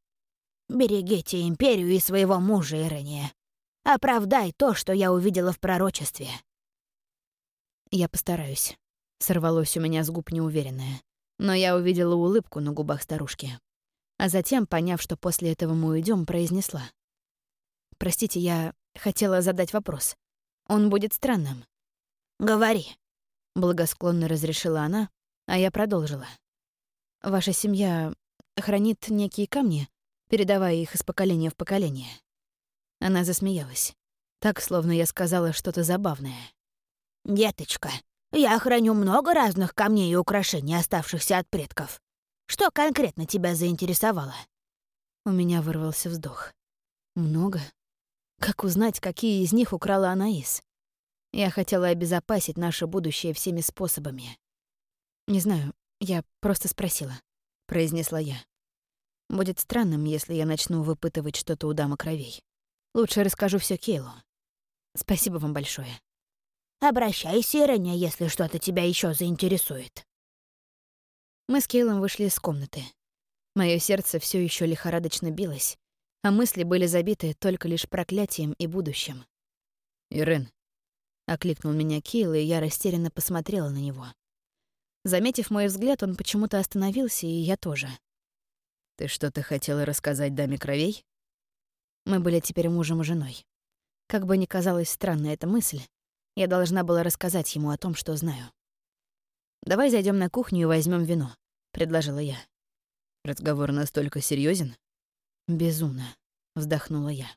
«Берегите империю и своего мужа, Ирения. Оправдай то, что я увидела в пророчестве». «Я постараюсь», — сорвалось у меня с губ неуверенное. Но я увидела улыбку на губах старушки а затем, поняв, что после этого мы уйдем, произнесла. «Простите, я хотела задать вопрос. Он будет странным». «Говори», — благосклонно разрешила она, а я продолжила. «Ваша семья хранит некие камни, передавая их из поколения в поколение». Она засмеялась, так, словно я сказала что-то забавное. «Деточка, я храню много разных камней и украшений, оставшихся от предков. Что конкретно тебя заинтересовало?» У меня вырвался вздох. «Много? Как узнать, какие из них украла Анаис? Я хотела обезопасить наше будущее всеми способами. Не знаю, я просто спросила», — произнесла я. «Будет странным, если я начну выпытывать что-то у дамы кровей. Лучше расскажу все Кейлу. Спасибо вам большое». «Обращайся, Ирэня, если что-то тебя еще заинтересует». Мы с Кейлом вышли из комнаты. Мое сердце все еще лихорадочно билось, а мысли были забиты только лишь проклятием и будущим. «Ирен», — окликнул меня Кейл, и я растерянно посмотрела на него. Заметив мой взгляд, он почему-то остановился, и я тоже. «Ты что-то хотела рассказать даме кровей?» Мы были теперь мужем и женой. Как бы ни казалась странной эта мысль, я должна была рассказать ему о том, что знаю. «Давай зайдем на кухню и возьмем вино», — предложила я. «Разговор настолько серьезен? «Безумно», — вздохнула я.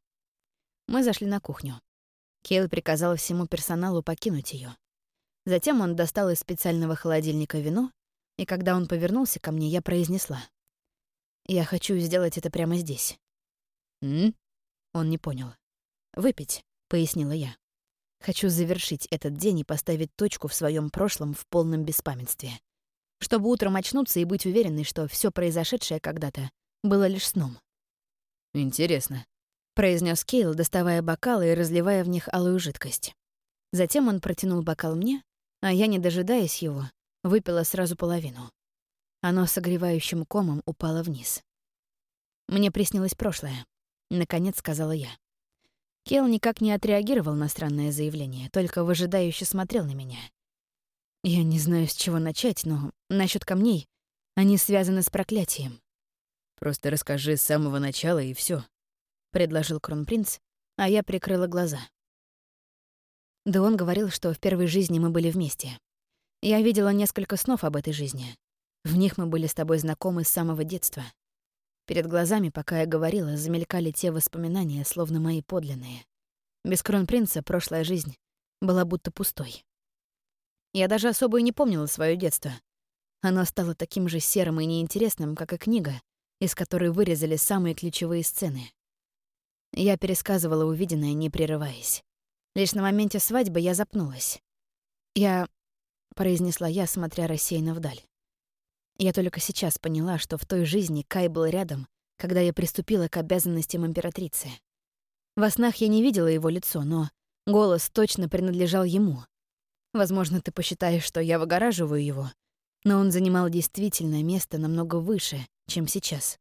Мы зашли на кухню. Кейл приказал всему персоналу покинуть ее. Затем он достал из специального холодильника вино, и когда он повернулся ко мне, я произнесла. «Я хочу сделать это прямо здесь». «М?» Он не понял. «Выпить», — пояснила я. Хочу завершить этот день и поставить точку в своем прошлом в полном беспамятстве. Чтобы утром очнуться и быть уверенной, что все произошедшее когда-то было лишь сном. «Интересно», — произнес Кейл, доставая бокалы и разливая в них алую жидкость. Затем он протянул бокал мне, а я, не дожидаясь его, выпила сразу половину. Оно согревающим комом упало вниз. «Мне приснилось прошлое», — наконец сказала я. Кел никак не отреагировал на странное заявление, только выжидающе смотрел на меня. Я не знаю, с чего начать, но насчет камней они связаны с проклятием. «Просто расскажи с самого начала, и все, предложил кронпринц, а я прикрыла глаза. Да он говорил, что в первой жизни мы были вместе. Я видела несколько снов об этой жизни. В них мы были с тобой знакомы с самого детства. Перед глазами, пока я говорила, замелькали те воспоминания, словно мои подлинные. Без кронпринца прошлая жизнь была будто пустой. Я даже особо и не помнила свое детство. Оно стало таким же серым и неинтересным, как и книга, из которой вырезали самые ключевые сцены. Я пересказывала увиденное, не прерываясь. Лишь на моменте свадьбы я запнулась. «Я...» — произнесла я, смотря рассеянно вдаль. Я только сейчас поняла, что в той жизни Кай был рядом, когда я приступила к обязанностям императрицы. Во снах я не видела его лицо, но голос точно принадлежал ему. Возможно, ты посчитаешь, что я выгораживаю его, но он занимал действительно место намного выше, чем сейчас.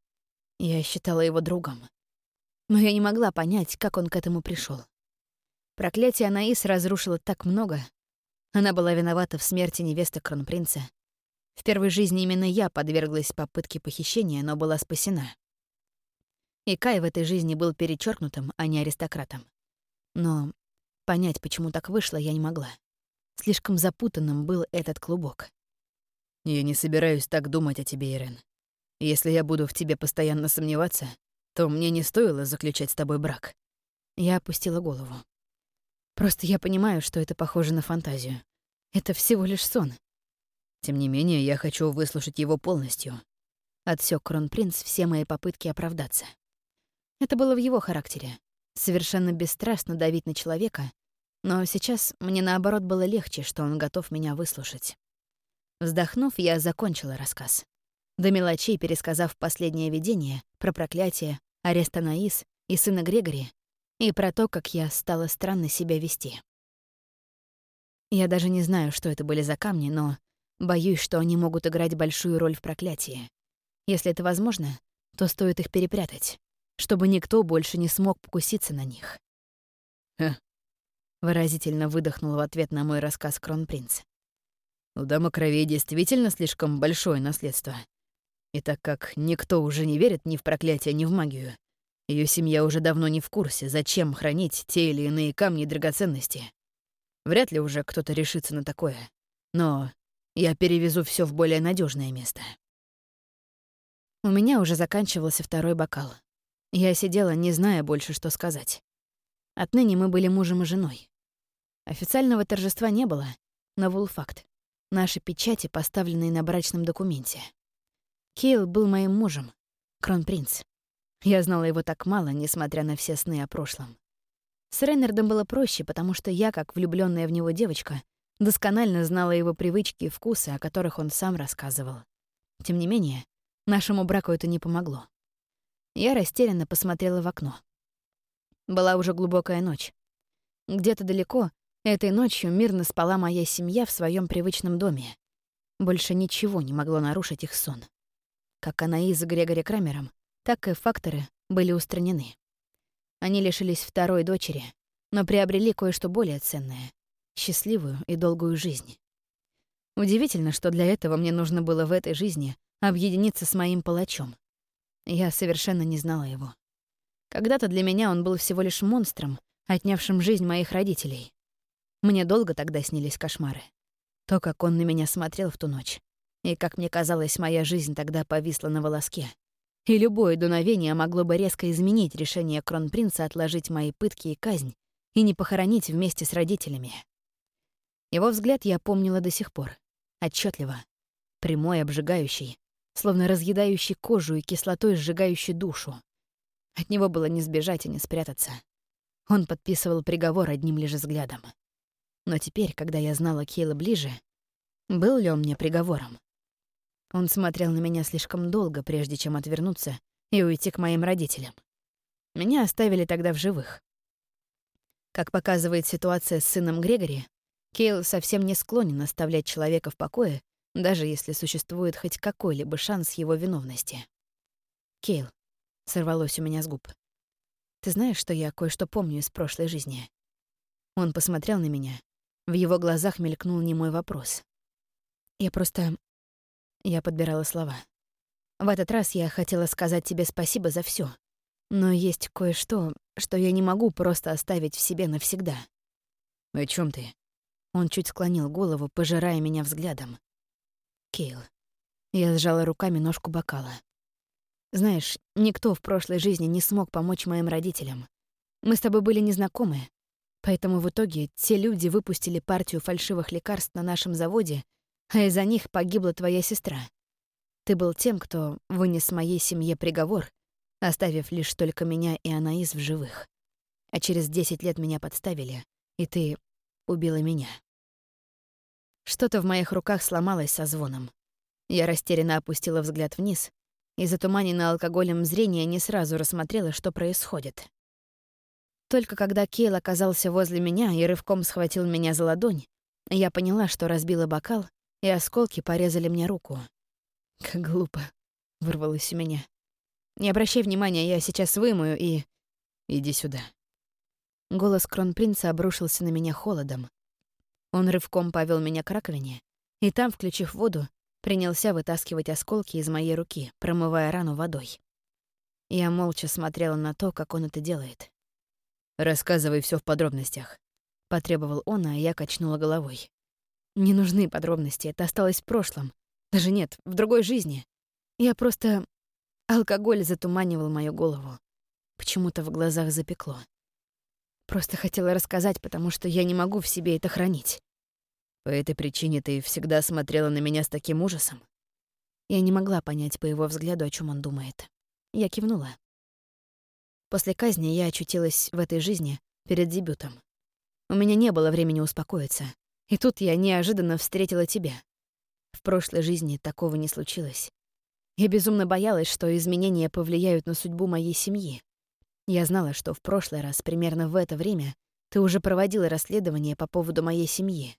Я считала его другом. Но я не могла понять, как он к этому пришел. Проклятие Анаис разрушило так много. Она была виновата в смерти невесты кронпринца, в первой жизни именно я подверглась попытке похищения, но была спасена. И Кай в этой жизни был перечеркнутым, а не аристократом. Но понять, почему так вышло, я не могла. Слишком запутанным был этот клубок. «Я не собираюсь так думать о тебе, Ирен. Если я буду в тебе постоянно сомневаться, то мне не стоило заключать с тобой брак». Я опустила голову. Просто я понимаю, что это похоже на фантазию. Это всего лишь сон. Тем не менее, я хочу выслушать его полностью. Отсек кронпринц все мои попытки оправдаться. Это было в его характере. Совершенно бесстрастно давить на человека, но сейчас мне наоборот было легче, что он готов меня выслушать. Вздохнув, я закончила рассказ. До мелочей пересказав последнее видение про проклятие, арест Анаис и сына Грегори, и про то, как я стала странно себя вести. Я даже не знаю, что это были за камни, но Боюсь, что они могут играть большую роль в проклятии. Если это возможно, то стоит их перепрятать, чтобы никто больше не смог покуситься на них. «Ха!» — выразительно выдохнул в ответ на мой рассказ Кронпринц. «У дамы кровей действительно слишком большое наследство. И так как никто уже не верит ни в проклятие, ни в магию, ее семья уже давно не в курсе, зачем хранить те или иные камни и драгоценности. Вряд ли уже кто-то решится на такое. Но я перевезу все в более надежное место. У меня уже заканчивался второй бокал. Я сидела, не зная больше, что сказать. Отныне мы были мужем и женой. Официального торжества не было, но был факт. Наши печати, поставленные на брачном документе. Кейл был моим мужем, кронпринц. Я знала его так мало, несмотря на все сны о прошлом. С Рейнардом было проще, потому что я, как влюбленная в него девочка, досконально знала его привычки и вкусы, о которых он сам рассказывал. Тем не менее, нашему браку это не помогло. Я растерянно посмотрела в окно. Была уже глубокая ночь. Где-то далеко этой ночью мирно спала моя семья в своем привычном доме. Больше ничего не могло нарушить их сон. Как Анаи с Грегори Крамером, так и факторы были устранены. Они лишились второй дочери, но приобрели кое-что более ценное — счастливую и долгую жизнь. Удивительно, что для этого мне нужно было в этой жизни объединиться с моим палачом. Я совершенно не знала его. Когда-то для меня он был всего лишь монстром, отнявшим жизнь моих родителей. Мне долго тогда снились кошмары. То, как он на меня смотрел в ту ночь. И, как мне казалось, моя жизнь тогда повисла на волоске. И любое дуновение могло бы резко изменить решение кронпринца отложить мои пытки и казнь и не похоронить вместе с родителями. Его взгляд я помнила до сих пор. отчетливо, Прямой, обжигающий, словно разъедающий кожу и кислотой сжигающий душу. От него было не сбежать и не спрятаться. Он подписывал приговор одним лишь взглядом. Но теперь, когда я знала Кейла ближе, был ли он мне приговором? Он смотрел на меня слишком долго, прежде чем отвернуться и уйти к моим родителям. Меня оставили тогда в живых. Как показывает ситуация с сыном Грегори, Кейл совсем не склонен оставлять человека в покое, даже если существует хоть какой-либо шанс его виновности. «Кейл», — сорвалось у меня с губ, — «ты знаешь, что я кое-что помню из прошлой жизни?» Он посмотрел на меня. В его глазах мелькнул немой вопрос. Я просто я подбирала слова. В этот раз я хотела сказать тебе спасибо за все, но есть кое-что, что я не могу просто оставить в себе навсегда. О чем ты? Он чуть склонил голову, пожирая меня взглядом. Кейл. Я сжала руками ножку бокала. Знаешь, никто в прошлой жизни не смог помочь моим родителям. Мы с тобой были незнакомы, поэтому в итоге те люди выпустили партию фальшивых лекарств на нашем заводе а из-за них погибла твоя сестра. Ты был тем, кто вынес моей семье приговор, оставив лишь только меня и Анаис в живых. А через десять лет меня подставили, и ты убила меня. Что-то в моих руках сломалось со звоном. Я растерянно опустила взгляд вниз и, затуманенное алкоголем зрение, не сразу рассмотрела, что происходит. Только когда Кейл оказался возле меня и рывком схватил меня за ладонь, я поняла, что разбила бокал и осколки порезали мне руку. Как глупо, вырвалось у меня. Не обращай внимания, я сейчас вымою и... Иди сюда. Голос кронпринца обрушился на меня холодом. Он рывком повел меня к раковине, и там, включив воду, принялся вытаскивать осколки из моей руки, промывая рану водой. Я молча смотрела на то, как он это делает. «Рассказывай все в подробностях», — потребовал он, а я качнула головой. Не нужны подробности, это осталось в прошлом. Даже нет, в другой жизни. Я просто... Алкоголь затуманивал мою голову. Почему-то в глазах запекло. Просто хотела рассказать, потому что я не могу в себе это хранить. По этой причине ты всегда смотрела на меня с таким ужасом? Я не могла понять по его взгляду, о чем он думает. Я кивнула. После казни я очутилась в этой жизни перед дебютом. У меня не было времени успокоиться. И тут я неожиданно встретила тебя. В прошлой жизни такого не случилось. Я безумно боялась, что изменения повлияют на судьбу моей семьи. Я знала, что в прошлый раз, примерно в это время, ты уже проводила расследование по поводу моей семьи.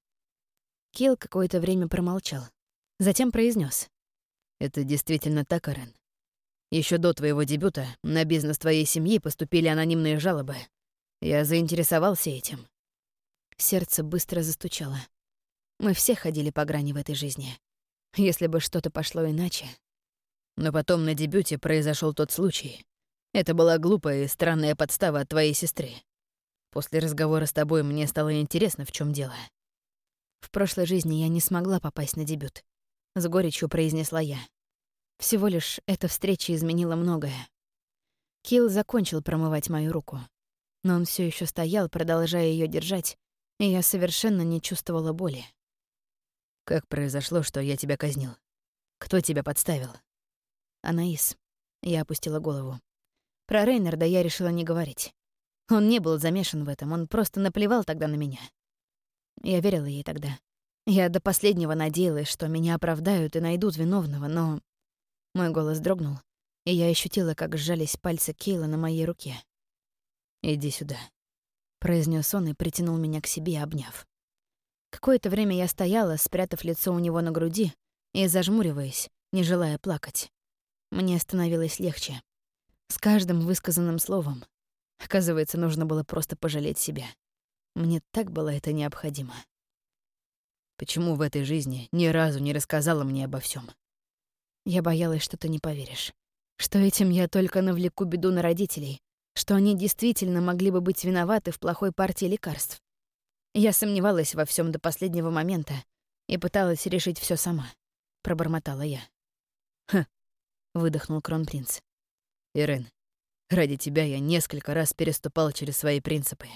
Килл какое-то время промолчал. Затем произнес: «Это действительно так, Арен. Еще до твоего дебюта на бизнес твоей семьи поступили анонимные жалобы. Я заинтересовался этим. Сердце быстро застучало. Мы все ходили по грани в этой жизни. Если бы что-то пошло иначе... Но потом на дебюте произошел тот случай. Это была глупая и странная подстава от твоей сестры. После разговора с тобой мне стало интересно, в чем дело. В прошлой жизни я не смогла попасть на дебют. С горечью произнесла я. Всего лишь эта встреча изменила многое. Килл закончил промывать мою руку. Но он все еще стоял, продолжая ее держать, и я совершенно не чувствовала боли. «Как произошло, что я тебя казнил? Кто тебя подставил?» Анаис. Я опустила голову. Про Рейнарда я решила не говорить. Он не был замешан в этом, он просто наплевал тогда на меня. Я верила ей тогда. Я до последнего надеялась, что меня оправдают и найдут виновного, но... Мой голос дрогнул, и я ощутила, как сжались пальцы Кейла на моей руке. «Иди сюда», — произнес он и притянул меня к себе, обняв. Какое-то время я стояла, спрятав лицо у него на груди и зажмуриваясь, не желая плакать. Мне становилось легче. С каждым высказанным словом. Оказывается, нужно было просто пожалеть себя. Мне так было это необходимо. Почему в этой жизни ни разу не рассказала мне обо всем? Я боялась, что ты не поверишь. Что этим я только навлеку беду на родителей, что они действительно могли бы быть виноваты в плохой партии лекарств. Я сомневалась во всем до последнего момента и пыталась решить все сама, пробормотала я. «Хм», — выдохнул кронпринц. «Ирен, ради тебя я несколько раз переступал через свои принципы.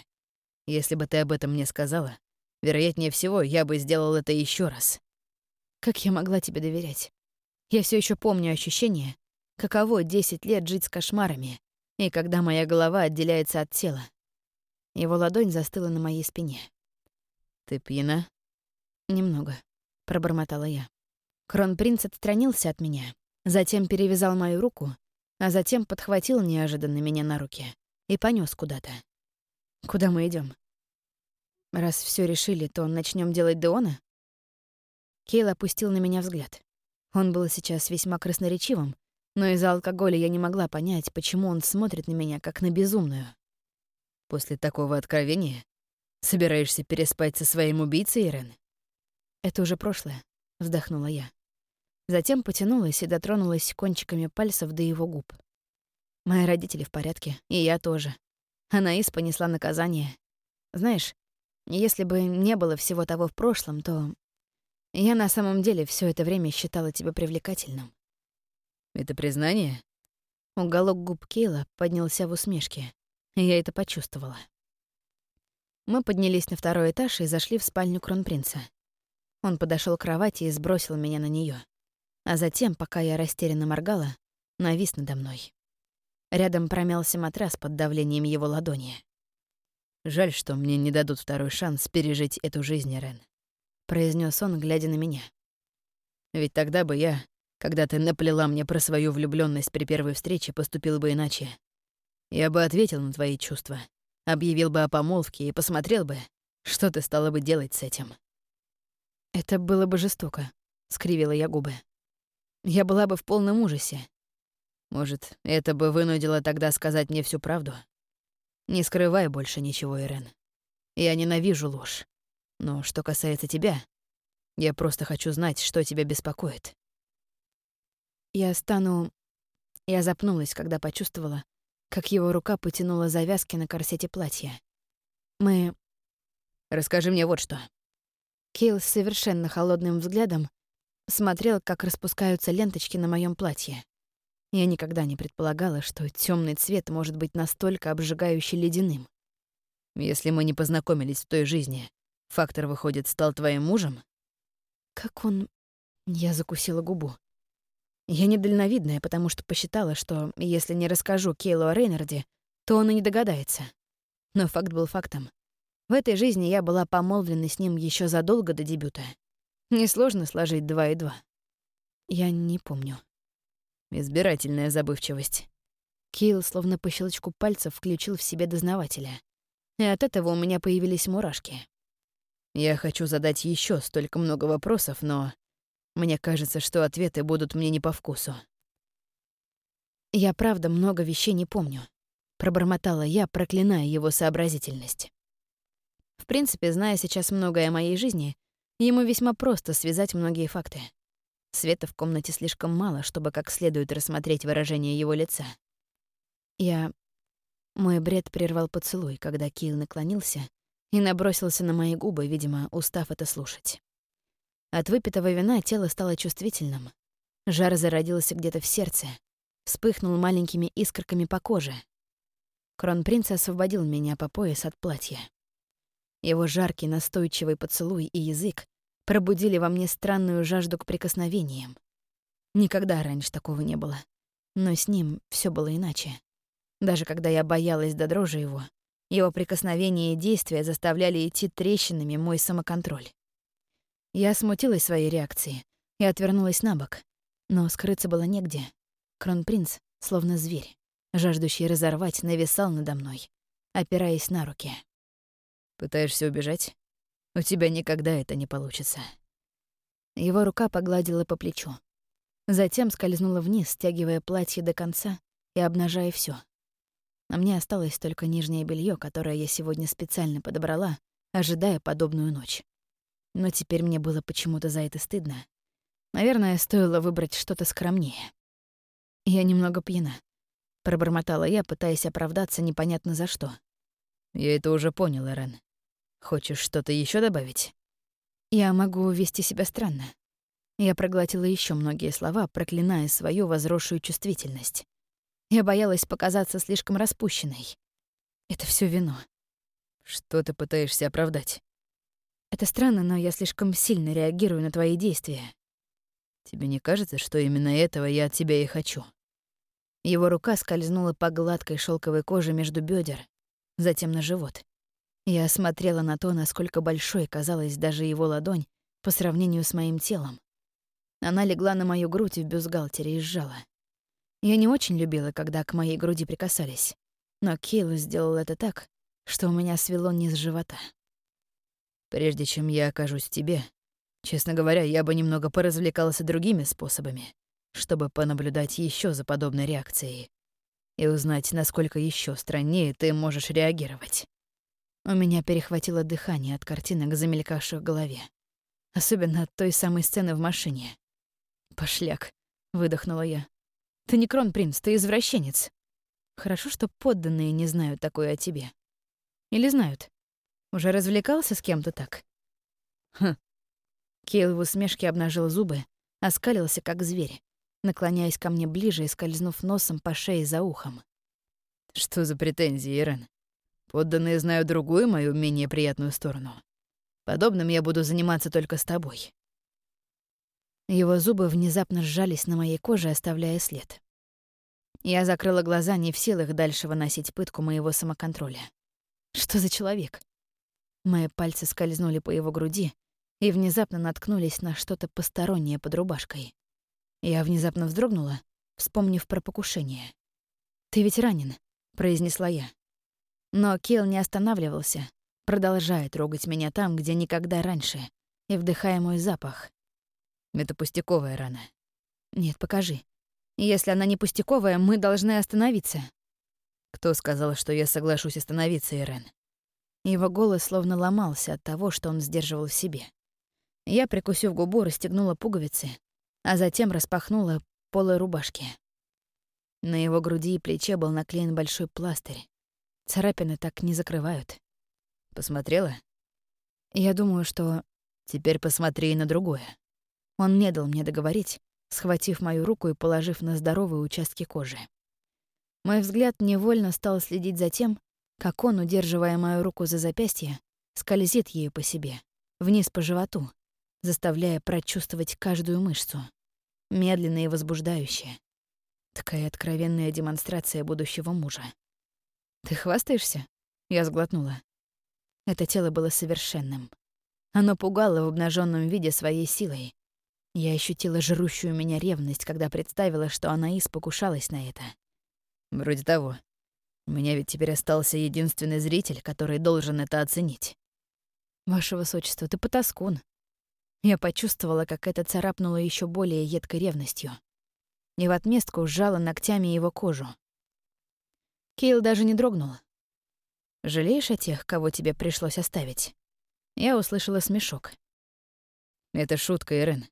Если бы ты об этом мне сказала, вероятнее всего, я бы сделал это еще раз». «Как я могла тебе доверять? Я все еще помню ощущение, каково 10 лет жить с кошмарами, и когда моя голова отделяется от тела. Его ладонь застыла на моей спине. «Ты пьяна?» «Немного», — пробормотала я. Кронпринц отстранился от меня, затем перевязал мою руку, а затем подхватил неожиданно меня на руки и понес куда-то. «Куда мы идем? Раз все решили, то начнем делать Деона?» Кейл опустил на меня взгляд. Он был сейчас весьма красноречивым, но из-за алкоголя я не могла понять, почему он смотрит на меня, как на безумную. «После такого откровения собираешься переспать со своим убийцей, Ирен?» «Это уже прошлое», — вздохнула я. Затем потянулась и дотронулась кончиками пальцев до его губ. Мои родители в порядке, и я тоже. Анаис понесла наказание. Знаешь, если бы не было всего того в прошлом, то я на самом деле все это время считала тебя привлекательным. Это признание? Уголок губ Кейла поднялся в усмешке, я это почувствовала. Мы поднялись на второй этаж и зашли в спальню кронпринца. Он подошел к кровати и сбросил меня на нее а затем, пока я растерянно моргала, навис надо мной. Рядом промялся матрас под давлением его ладони. «Жаль, что мне не дадут второй шанс пережить эту жизнь, Рен», — произнес он, глядя на меня. «Ведь тогда бы я, когда ты наплела мне про свою влюбленность при первой встрече, поступил бы иначе. Я бы ответил на твои чувства, объявил бы о помолвке и посмотрел бы, что ты стала бы делать с этим». «Это было бы жестоко», — скривила я губы я была бы в полном ужасе. Может, это бы вынудило тогда сказать мне всю правду? Не скрывай больше ничего, Ирен. Я ненавижу ложь. Но что касается тебя, я просто хочу знать, что тебя беспокоит. Я стану... Я запнулась, когда почувствовала, как его рука потянула завязки на корсете платья. Мы... Расскажи мне вот что. Кейл с совершенно холодным взглядом смотрел, как распускаются ленточки на моем платье. Я никогда не предполагала, что темный цвет может быть настолько обжигающе ледяным. Если мы не познакомились в той жизни, фактор, выходит, стал твоим мужем? Как он... Я закусила губу. Я недальновидная, потому что посчитала, что если не расскажу Кейлу о Рейнарде, то он и не догадается. Но факт был фактом. В этой жизни я была помолвлена с ним еще задолго до дебюта. Несложно сложить два и два. Я не помню. Избирательная забывчивость. Килл, словно по щелчку пальцев, включил в себе дознавателя. И от этого у меня появились мурашки. Я хочу задать еще столько много вопросов, но мне кажется, что ответы будут мне не по вкусу. Я правда много вещей не помню. Пробормотала я, проклиная его сообразительность. В принципе, зная сейчас многое о моей жизни, Ему весьма просто связать многие факты. Света в комнате слишком мало, чтобы как следует рассмотреть выражение его лица. Я... Мой бред прервал поцелуй, когда Кил наклонился и набросился на мои губы, видимо, устав это слушать. От выпитого вина тело стало чувствительным. Жар зародился где-то в сердце, вспыхнул маленькими искорками по коже. Кронпринц освободил меня по пояс от платья. Его жаркий, настойчивый поцелуй и язык пробудили во мне странную жажду к прикосновениям. Никогда раньше такого не было. Но с ним все было иначе. Даже когда я боялась до дрожи его, его прикосновения и действия заставляли идти трещинами мой самоконтроль. Я смутилась своей реакцией и отвернулась на бок, но скрыться было негде. Кронпринц, словно зверь, жаждущий разорвать, нависал надо мной, опираясь на руки. «Пытаешься убежать? У тебя никогда это не получится». Его рука погладила по плечу. Затем скользнула вниз, стягивая платье до конца и обнажая все. На мне осталось только нижнее белье, которое я сегодня специально подобрала, ожидая подобную ночь. Но теперь мне было почему-то за это стыдно. Наверное, стоило выбрать что-то скромнее. Я немного пьяна. Пробормотала я, пытаясь оправдаться непонятно за что. Я это уже понял, Эрен. Хочешь что-то еще добавить? Я могу вести себя странно. Я проглотила еще многие слова, проклиная свою возросшую чувствительность. Я боялась показаться слишком распущенной. Это все вино. Что ты пытаешься оправдать? Это странно, но я слишком сильно реагирую на твои действия. Тебе не кажется, что именно этого я от тебя и хочу? Его рука скользнула по гладкой шелковой коже между бедер, затем на живот. Я смотрела на то, насколько большой казалась даже его ладонь по сравнению с моим телом. Она легла на мою грудь в бюстгальтере и сжала. Я не очень любила, когда к моей груди прикасались, но Кейл сделал это так, что у меня свело низ живота. «Прежде чем я окажусь в тебе, честно говоря, я бы немного поразвлекался другими способами, чтобы понаблюдать еще за подобной реакцией и узнать, насколько еще страннее ты можешь реагировать». У меня перехватило дыхание от картинок, замелькавших в голове. Особенно от той самой сцены в машине. «Пошляк», — выдохнула я. Ты не кронпринц, ты извращенец. Хорошо, что подданные не знают такое о тебе. Или знают? Уже развлекался с кем-то так? Хм. Кейл в усмешке обнажил зубы, оскалился, как зверь, наклоняясь ко мне ближе и скользнув носом по шее за ухом. Что за претензии, Ирен? Подданные знают другую мою менее приятную сторону. Подобным я буду заниматься только с тобой. Его зубы внезапно сжались на моей коже, оставляя след. Я закрыла глаза, не в силах дальше выносить пытку моего самоконтроля. Что за человек? Мои пальцы скользнули по его груди и внезапно наткнулись на что-то постороннее под рубашкой. Я внезапно вздрогнула, вспомнив про покушение. «Ты ведь ранен», — произнесла я. Но Килл не останавливался, продолжая трогать меня там, где никогда раньше, и вдыхая мой запах, это пустяковая рана. Нет, покажи. Если она не пустяковая, мы должны остановиться. Кто сказал, что я соглашусь остановиться, Ирен? Его голос словно ломался от того, что он сдерживал в себе. Я, прикусив губу, расстегнула пуговицы, а затем распахнула полы рубашки. На его груди и плече был наклеен большой пластырь. Царапины так не закрывают. Посмотрела? Я думаю, что... Теперь посмотри на другое. Он не дал мне договорить, схватив мою руку и положив на здоровые участки кожи. Мой взгляд невольно стал следить за тем, как он, удерживая мою руку за запястье, скользит ею по себе, вниз по животу, заставляя прочувствовать каждую мышцу. Медленно и возбуждающе. Такая откровенная демонстрация будущего мужа. «Ты хвастаешься?» Я сглотнула. Это тело было совершенным. Оно пугало в обнаженном виде своей силой, я ощутила жрущую меня ревность, когда представила, что она покушалась на это. Вроде того. У меня ведь теперь остался единственный зритель, который должен это оценить. Ваше Высочество, ты потаскун. Я почувствовала, как это царапнуло еще более едкой ревностью. И в отместку сжала ногтями его кожу. Кейл даже не дрогнул. «Жалеешь о тех, кого тебе пришлось оставить?» Я услышала смешок. «Это шутка, Ирен.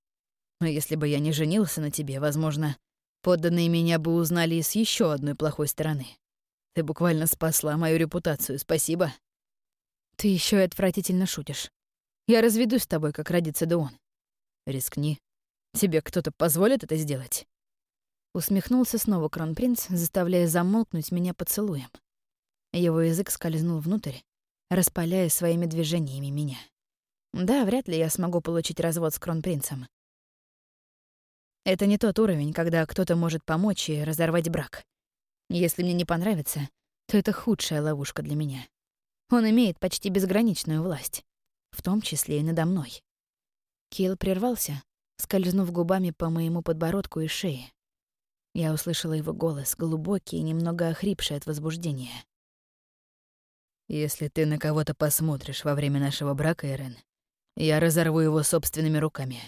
Но если бы я не женился на тебе, возможно, подданные меня бы узнали с еще одной плохой стороны. Ты буквально спасла мою репутацию, спасибо. Ты еще и отвратительно шутишь. Я разведусь с тобой, как родится Деон. Рискни. Тебе кто-то позволит это сделать? Усмехнулся снова кронпринц, заставляя замолкнуть меня поцелуем. Его язык скользнул внутрь, распаляя своими движениями меня. Да, вряд ли я смогу получить развод с кронпринцем. Это не тот уровень, когда кто-то может помочь и разорвать брак. Если мне не понравится, то это худшая ловушка для меня. Он имеет почти безграничную власть, в том числе и надо мной. Килл прервался, скользнув губами по моему подбородку и шее. Я услышала его голос, глубокий и немного охрипший от возбуждения. «Если ты на кого-то посмотришь во время нашего брака, Эрен, я разорву его собственными руками.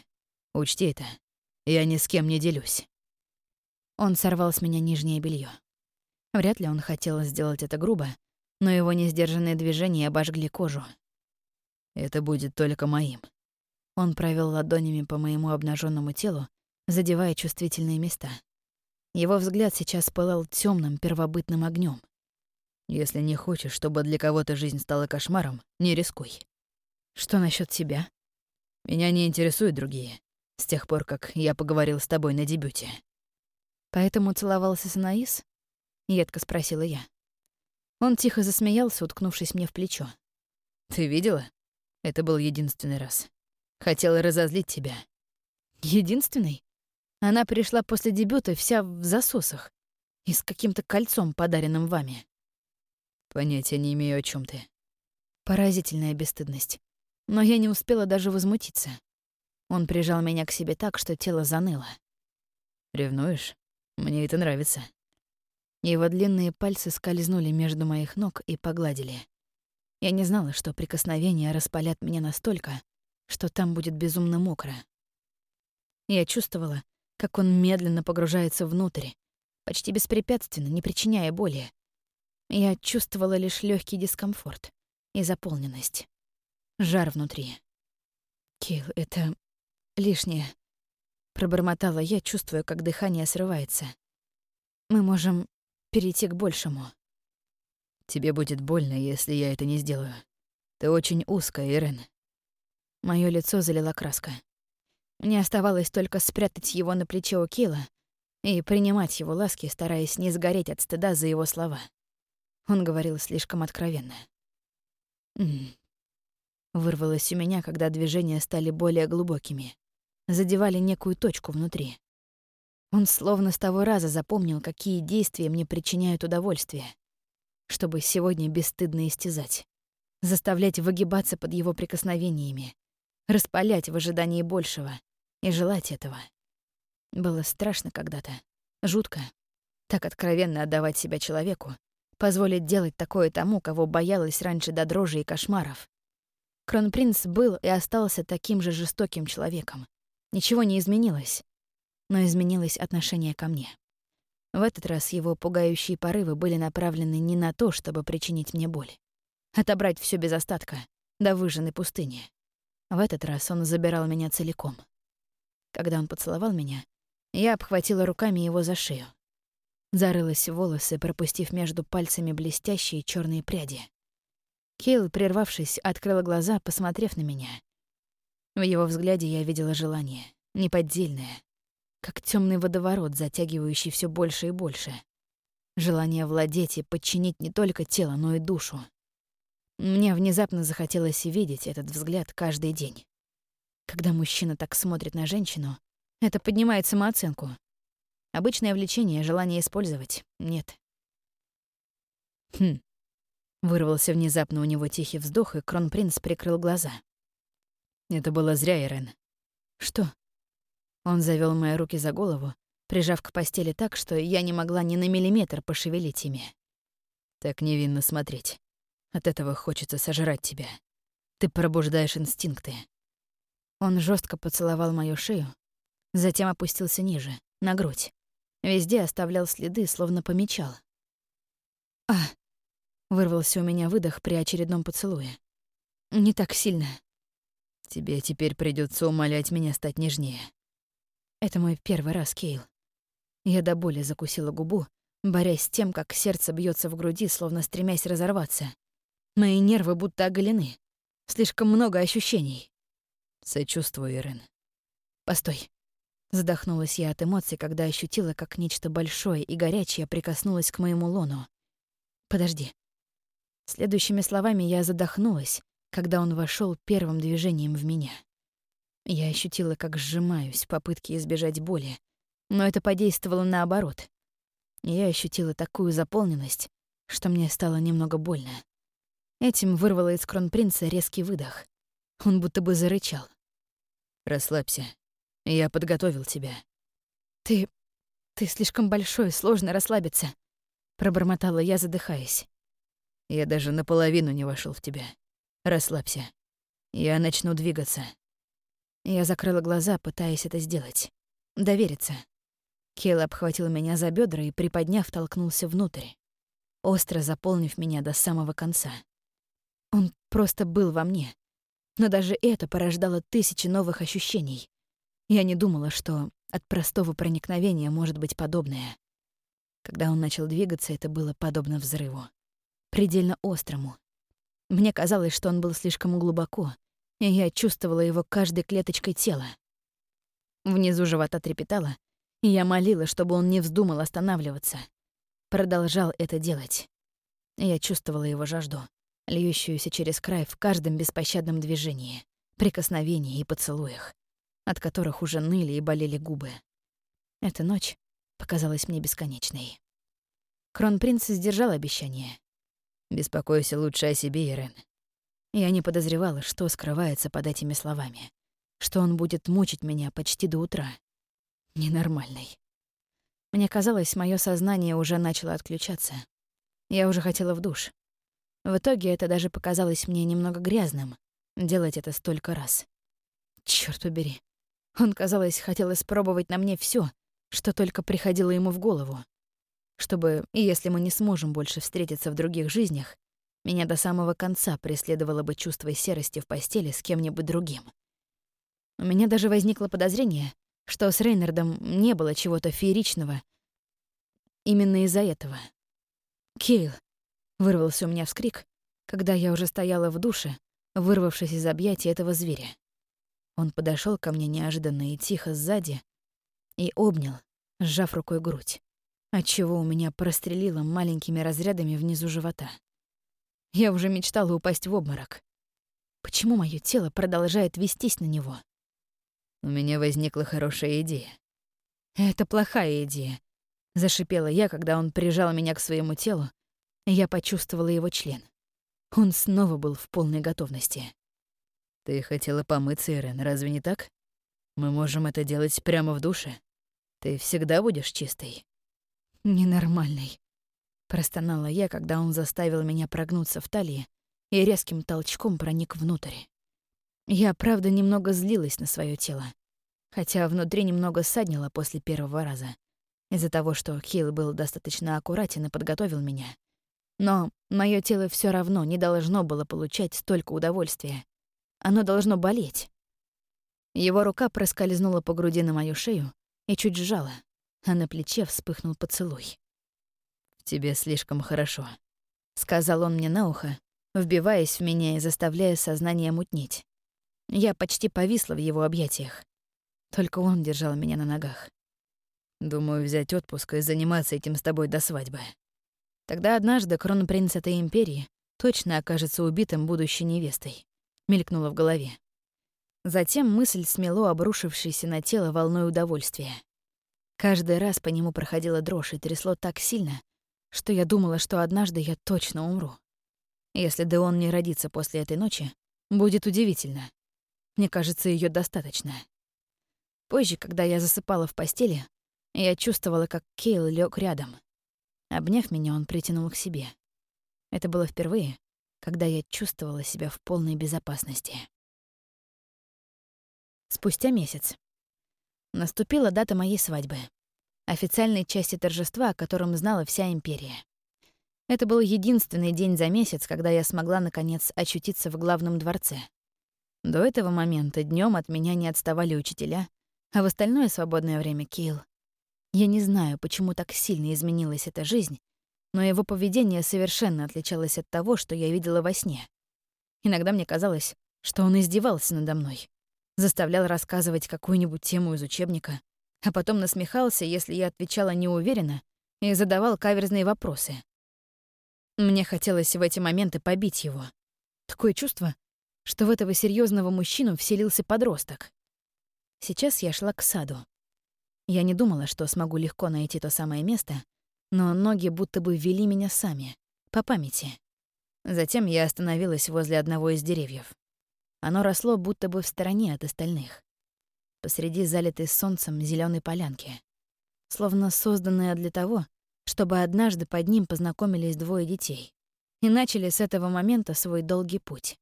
Учти это. Я ни с кем не делюсь». Он сорвал с меня нижнее белье. Вряд ли он хотел сделать это грубо, но его несдержанные движения обожгли кожу. «Это будет только моим». Он провел ладонями по моему обнаженному телу, задевая чувствительные места. Его взгляд сейчас пылал темным первобытным огнем. «Если не хочешь, чтобы для кого-то жизнь стала кошмаром, не рискуй». «Что насчет тебя?» «Меня не интересуют другие, с тех пор, как я поговорил с тобой на дебюте». «Поэтому целовался с Анаис?» — едко спросила я. Он тихо засмеялся, уткнувшись мне в плечо. «Ты видела? Это был единственный раз. Хотела разозлить тебя». «Единственный?» Она пришла после дебюта вся в засосах и с каким-то кольцом, подаренным вами. Понятия не имею, о чем ты. Поразительная бесстыдность. Но я не успела даже возмутиться. Он прижал меня к себе так, что тело заныло. «Ревнуешь? Мне это нравится». Его длинные пальцы скользнули между моих ног и погладили. Я не знала, что прикосновения распалят меня настолько, что там будет безумно мокро. Я чувствовала, как он медленно погружается внутрь, почти беспрепятственно, не причиняя боли. Я чувствовала лишь легкий дискомфорт и заполненность. Жар внутри. «Килл, это лишнее», — пробормотала я, чувствуя, как дыхание срывается. «Мы можем перейти к большему. Тебе будет больно, если я это не сделаю. Ты очень узкая, Ирен. Моё лицо залила краска. Мне оставалось только спрятать его на плече у Кила и принимать его ласки, стараясь не сгореть от стыда за его слова. Он говорил слишком откровенно. «М -м". Вырвалось у меня, когда движения стали более глубокими, задевали некую точку внутри. Он словно с того раза запомнил, какие действия мне причиняют удовольствие, чтобы сегодня бесстыдно истязать, заставлять выгибаться под его прикосновениями, распалять в ожидании большего и желать этого. Было страшно когда-то, жутко, так откровенно отдавать себя человеку, позволить делать такое тому, кого боялась раньше до дрожи и кошмаров. Кронпринц был и остался таким же жестоким человеком. Ничего не изменилось но изменилось отношение ко мне. В этот раз его пугающие порывы были направлены не на то, чтобы причинить мне боль. Отобрать все без остатка, до выжженной пустыни. В этот раз он забирал меня целиком. Когда он поцеловал меня, я обхватила руками его за шею. Зарылась в волосы, пропустив между пальцами блестящие черные пряди. Кейл, прервавшись, открыла глаза, посмотрев на меня. В его взгляде я видела желание, неподдельное, как темный водоворот, затягивающий все больше и больше. Желание владеть и подчинить не только тело, но и душу. Мне внезапно захотелось видеть этот взгляд каждый день. Когда мужчина так смотрит на женщину, это поднимает самооценку. Обычное влечение, желание использовать — нет. Хм. Вырвался внезапно у него тихий вздох, и кронпринц прикрыл глаза. Это было зря, Ирен. Что? Он завел мои руки за голову, прижав к постели так, что я не могла ни на миллиметр пошевелить ими. Так невинно смотреть. От этого хочется сожрать тебя. Ты пробуждаешь инстинкты. Он жестко поцеловал мою шею, затем опустился ниже, на грудь. Везде оставлял следы, словно помечал. «А!» — вырвался у меня выдох при очередном поцелуе. «Не так сильно». «Тебе теперь придется умолять меня стать нежнее», это мой первый раз, Кейл. Я до боли закусила губу, борясь с тем, как сердце бьется в груди, словно стремясь разорваться. Мои нервы будто оголены. Слишком много ощущений. Сочувствую, Ирен. Постой. Задохнулась я от эмоций, когда ощутила, как нечто большое и горячее прикоснулось к моему лону. Подожди. Следующими словами я задохнулась, когда он вошел первым движением в меня. Я ощутила, как сжимаюсь в попытке избежать боли, но это подействовало наоборот. Я ощутила такую заполненность, что мне стало немного больно. Этим вырвало из кронпринца резкий выдох. Он будто бы зарычал. «Расслабься. Я подготовил тебя». «Ты... ты слишком большой, сложно расслабиться», — пробормотала я, задыхаясь. «Я даже наполовину не вошел в тебя. Расслабься. Я начну двигаться». Я закрыла глаза, пытаясь это сделать. Довериться. Кейл обхватил меня за бедра и, приподняв, толкнулся внутрь, остро заполнив меня до самого конца. Он просто был во мне. Но даже это порождало тысячи новых ощущений. Я не думала, что от простого проникновения может быть подобное. Когда он начал двигаться, это было подобно взрыву. Предельно острому. Мне казалось, что он был слишком глубоко, и я чувствовала его каждой клеточкой тела. Внизу живота трепетало, и я молила, чтобы он не вздумал останавливаться. Продолжал это делать. Я чувствовала его жажду льющуюся через край в каждом беспощадном движении, прикосновении и поцелуях, от которых уже ныли и болели губы. Эта ночь показалась мне бесконечной. Кронпринц сдержал обещание. «Беспокойся лучше о себе, Ирен». Я не подозревала, что скрывается под этими словами, что он будет мучить меня почти до утра. Ненормальный. Мне казалось, мое сознание уже начало отключаться. Я уже хотела в душ, в итоге это даже показалось мне немного грязным — делать это столько раз. Чёрт побери. Он, казалось, хотел испробовать на мне всё, что только приходило ему в голову. Чтобы, если мы не сможем больше встретиться в других жизнях, меня до самого конца преследовало бы чувство серости в постели с кем-нибудь другим. У меня даже возникло подозрение, что с Рейнардом не было чего-то фееричного именно из-за этого. «Кейл, Вырвался у меня вскрик, когда я уже стояла в душе, вырвавшись из объятий этого зверя. Он подошел ко мне неожиданно и тихо сзади и обнял, сжав рукой грудь, отчего у меня прострелило маленькими разрядами внизу живота. Я уже мечтала упасть в обморок. Почему мое тело продолжает вестись на него? У меня возникла хорошая идея. Это плохая идея, зашипела я, когда он прижал меня к своему телу я почувствовала его член. Он снова был в полной готовности. «Ты хотела помыться, Ирен, разве не так? Мы можем это делать прямо в душе. Ты всегда будешь чистой». «Ненормальный», — простонала я, когда он заставил меня прогнуться в талии и резким толчком проник внутрь. Я, правда, немного злилась на свое тело, хотя внутри немного ссаднило после первого раза, из-за того, что Хилл был достаточно аккуратен и подготовил меня. Но мое тело все равно не должно было получать столько удовольствия. Оно должно болеть. Его рука проскользнула по груди на мою шею и чуть сжала, а на плече вспыхнул поцелуй. «Тебе слишком хорошо», — сказал он мне на ухо, вбиваясь в меня и заставляя сознание мутнеть. Я почти повисла в его объятиях. Только он держал меня на ногах. «Думаю, взять отпуск и заниматься этим с тобой до свадьбы», Тогда однажды кронпринц этой империи точно окажется убитым будущей невестой. Мелькнуло в голове. Затем мысль смело обрушившейся на тело волной удовольствия. Каждый раз по нему проходила дрожь и трясло так сильно, что я думала, что однажды я точно умру. Если Деон не родится после этой ночи, будет удивительно. Мне кажется, ее достаточно. Позже, когда я засыпала в постели, я чувствовала, как Кейл лег рядом. Обняв меня, он притянул к себе. Это было впервые, когда я чувствовала себя в полной безопасности. Спустя месяц. Наступила дата моей свадьбы. Официальной части торжества, о котором знала вся империя. Это был единственный день за месяц, когда я смогла, наконец, очутиться в главном дворце. До этого момента днем от меня не отставали учителя, а в остальное свободное время — Килл. Я не знаю, почему так сильно изменилась эта жизнь, но его поведение совершенно отличалось от того, что я видела во сне. Иногда мне казалось, что он издевался надо мной, заставлял рассказывать какую-нибудь тему из учебника, а потом насмехался, если я отвечала неуверенно и задавал каверзные вопросы. Мне хотелось в эти моменты побить его. Такое чувство, что в этого серьезного мужчину вселился подросток. Сейчас я шла к саду. Я не думала, что смогу легко найти то самое место, но ноги будто бы вели меня сами, по памяти. Затем я остановилась возле одного из деревьев. Оно росло будто бы в стороне от остальных. Посреди залитой солнцем зеленой полянки. Словно созданное для того, чтобы однажды под ним познакомились двое детей и начали с этого момента свой долгий путь.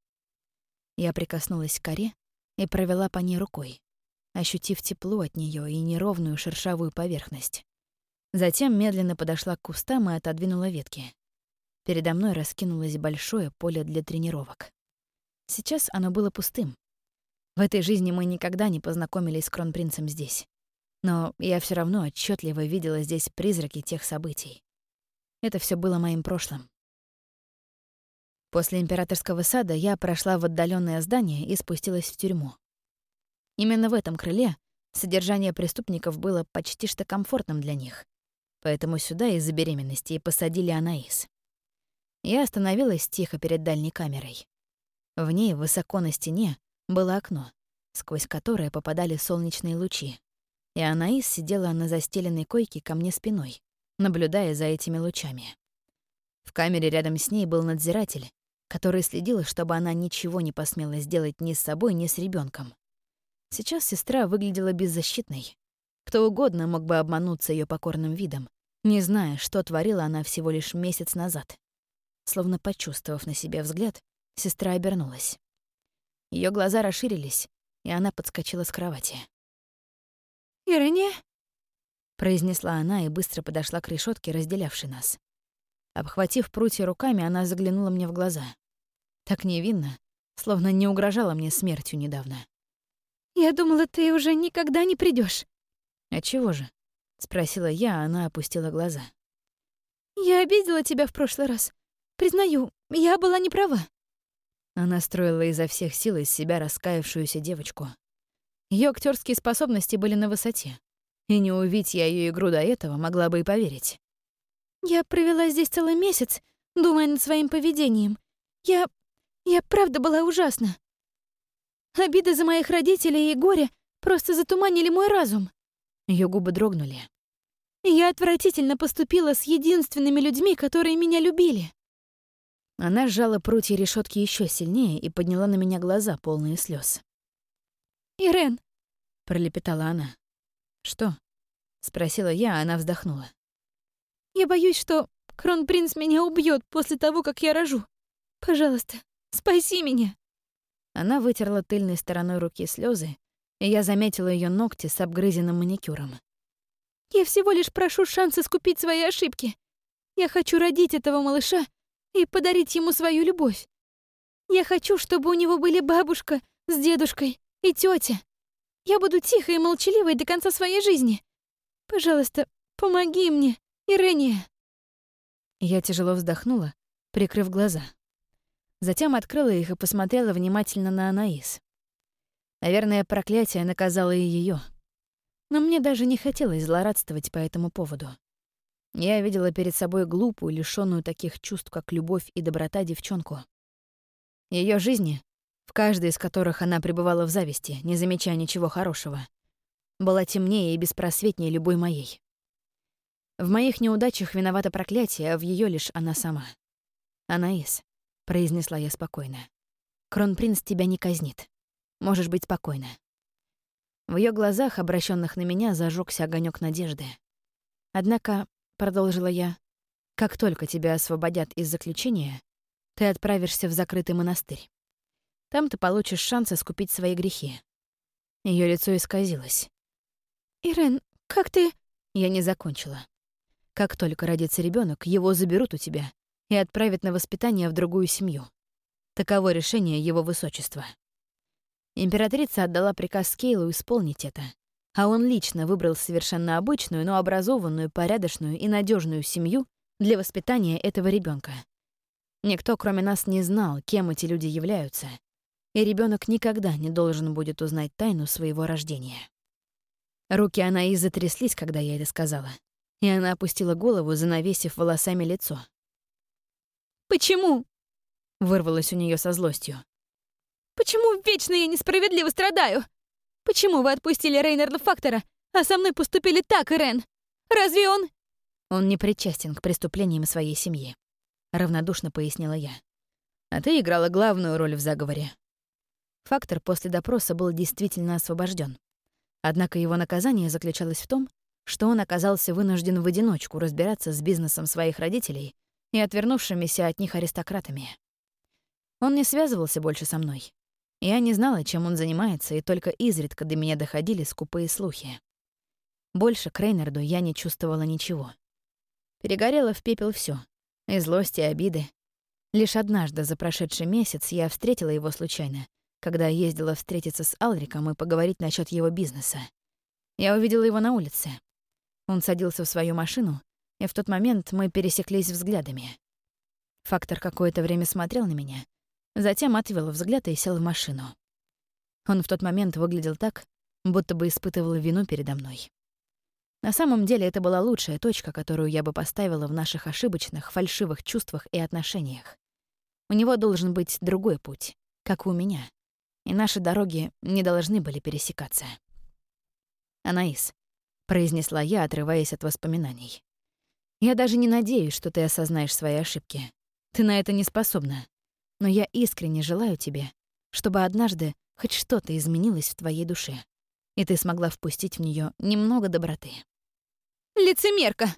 Я прикоснулась к коре и провела по ней рукой, ощутив тепло от нее и неровную шершавую поверхность. Затем медленно подошла к кустам и отодвинула ветки. Передо мной раскинулось большое поле для тренировок. Сейчас оно было пустым. В этой жизни мы никогда не познакомились с кронпринцем здесь. Но я все равно отчетливо видела здесь призраки тех событий. Это все было моим прошлым. После императорского сада я прошла в отдаленное здание и спустилась в тюрьму. Именно в этом крыле содержание преступников было почти что комфортным для них. Поэтому сюда из-за беременности и посадили Анаис. Я остановилась тихо перед дальней камерой. В ней, высоко на стене, было окно, сквозь которое попадали солнечные лучи. И Анаис сидела на застеленной койке ко мне спиной, наблюдая за этими лучами. В камере рядом с ней был надзиратель, который следил, чтобы она ничего не посмела сделать ни с собой, ни с ребенком. Сейчас сестра выглядела беззащитной. Кто угодно мог бы обмануться ее покорным видом, не зная, что творила она всего лишь месяц назад. Словно почувствовав на себе взгляд, Сестра обернулась. Ее глаза расширились, и она подскочила с кровати. «Ирэне?» — произнесла она и быстро подошла к решетке, разделявшей нас. Обхватив прутья руками, она заглянула мне в глаза. Так невинно, словно не угрожала мне смертью недавно. «Я думала, ты уже никогда не придешь. «А чего же?» — спросила я, а она опустила глаза. «Я обидела тебя в прошлый раз. Признаю, я была не права. Она строила изо всех сил из себя раскаявшуюся девочку. Ее актерские способности были на высоте, и не увидеть я ее игру до этого могла бы и поверить. «Я провела здесь целый месяц, думая над своим поведением. Я... я правда была ужасна. Обиды за моих родителей и горе просто затуманили мой разум». Ее губы дрогнули. «Я отвратительно поступила с единственными людьми, которые меня любили. Она сжала прутья решетки еще сильнее и подняла на меня глаза, полные слез. «Ирен!» — пролепетала она. «Что?» — спросила я, а она вздохнула. «Я боюсь, что кронпринц меня убьет после того, как я рожу. Пожалуйста, спаси меня!» Она вытерла тыльной стороной руки слезы, и я заметила ее ногти с обгрызенным маникюром. «Я всего лишь прошу шанс искупить свои ошибки. Я хочу родить этого малыша и подарить ему свою любовь. Я хочу, чтобы у него были бабушка с дедушкой и тетя. Я буду тихой и молчаливой до конца своей жизни. Пожалуйста, помоги мне, Ирения. Я тяжело вздохнула, прикрыв глаза. Затем открыла их и посмотрела внимательно на Анаис. Наверное, проклятие наказало и ее. Но мне даже не хотелось злорадствовать по этому поводу. Я видела перед собой глупую, лишённую таких чувств, как любовь и доброта девчонку. Ее жизни, в каждой из которых она пребывала в зависти, не замечая ничего хорошего, была темнее и беспросветнее любой моей. В моих неудачах виновата проклятие, а в ее лишь она сама. «Анаис», — произнесла я спокойно, — «кронпринц тебя не казнит. Можешь быть спокойна». В ее глазах, обращенных на меня, зажегся огонек надежды. Однако — продолжила я, — «как только тебя освободят из заключения, ты отправишься в закрытый монастырь. Там ты получишь шанс искупить свои грехи». Ее лицо исказилось. «Ирен, как ты...» Я не закончила. Как только родится ребенок, его заберут у тебя и отправят на воспитание в другую семью. Таково решение его высочества. Императрица отдала приказ Кейлу исполнить это, а он лично выбрал совершенно обычную, но образованную, порядочную и надежную семью для воспитания этого ребенка. Никто, кроме нас, не знал, кем эти люди являются, и ребенок никогда не должен будет узнать тайну своего рождения. Руки Анаи затряслись, когда я это сказала, и она опустила голову, занавесив волосами лицо. «Почему?» — вырвалось у нее со злостью. «Почему вечно я несправедливо страдаю? Почему вы отпустили Рейнарда Фактора, а со мной поступили так, Ирен? Разве он...» «Он не причастен к преступлениям своей семьи», — равнодушно пояснила я. «А ты играла главную роль в заговоре». Фактор после допроса был действительно освобожден. Однако его наказание заключалось в том, что он оказался вынужден в одиночку разбираться с бизнесом своих родителей и отвернувшимися от них аристократами. Он не связывался больше со мной. Я не знала, чем он занимается, и только изредка до меня доходили скупые слухи. Больше к Рейнарду я не чувствовала ничего. Перегорело в пепел все: и злость, и обиды. Лишь однажды за прошедший месяц я встретила его случайно, когда ездила встретиться с Алриком и поговорить насчет его бизнеса. Я увидела его на улице. Он садился в свою машину, и в тот момент мы пересеклись взглядами. Фактор какое-то время смотрел на меня, затем отвел взгляд и сел в машину. Он в тот момент выглядел так, будто бы испытывал вину передо мной. На самом деле это была лучшая точка, которую я бы поставила в наших ошибочных, фальшивых чувствах и отношениях. У него должен быть другой путь, как у меня, и наши дороги не должны были пересекаться. Анаис, — произнесла я, отрываясь от воспоминаний. «Я даже не надеюсь, что ты осознаешь свои ошибки. Ты на это не способна. Но я искренне желаю тебе, чтобы однажды хоть что-то изменилось в твоей душе, и ты смогла впустить в нее немного доброты». «Лицемерка!»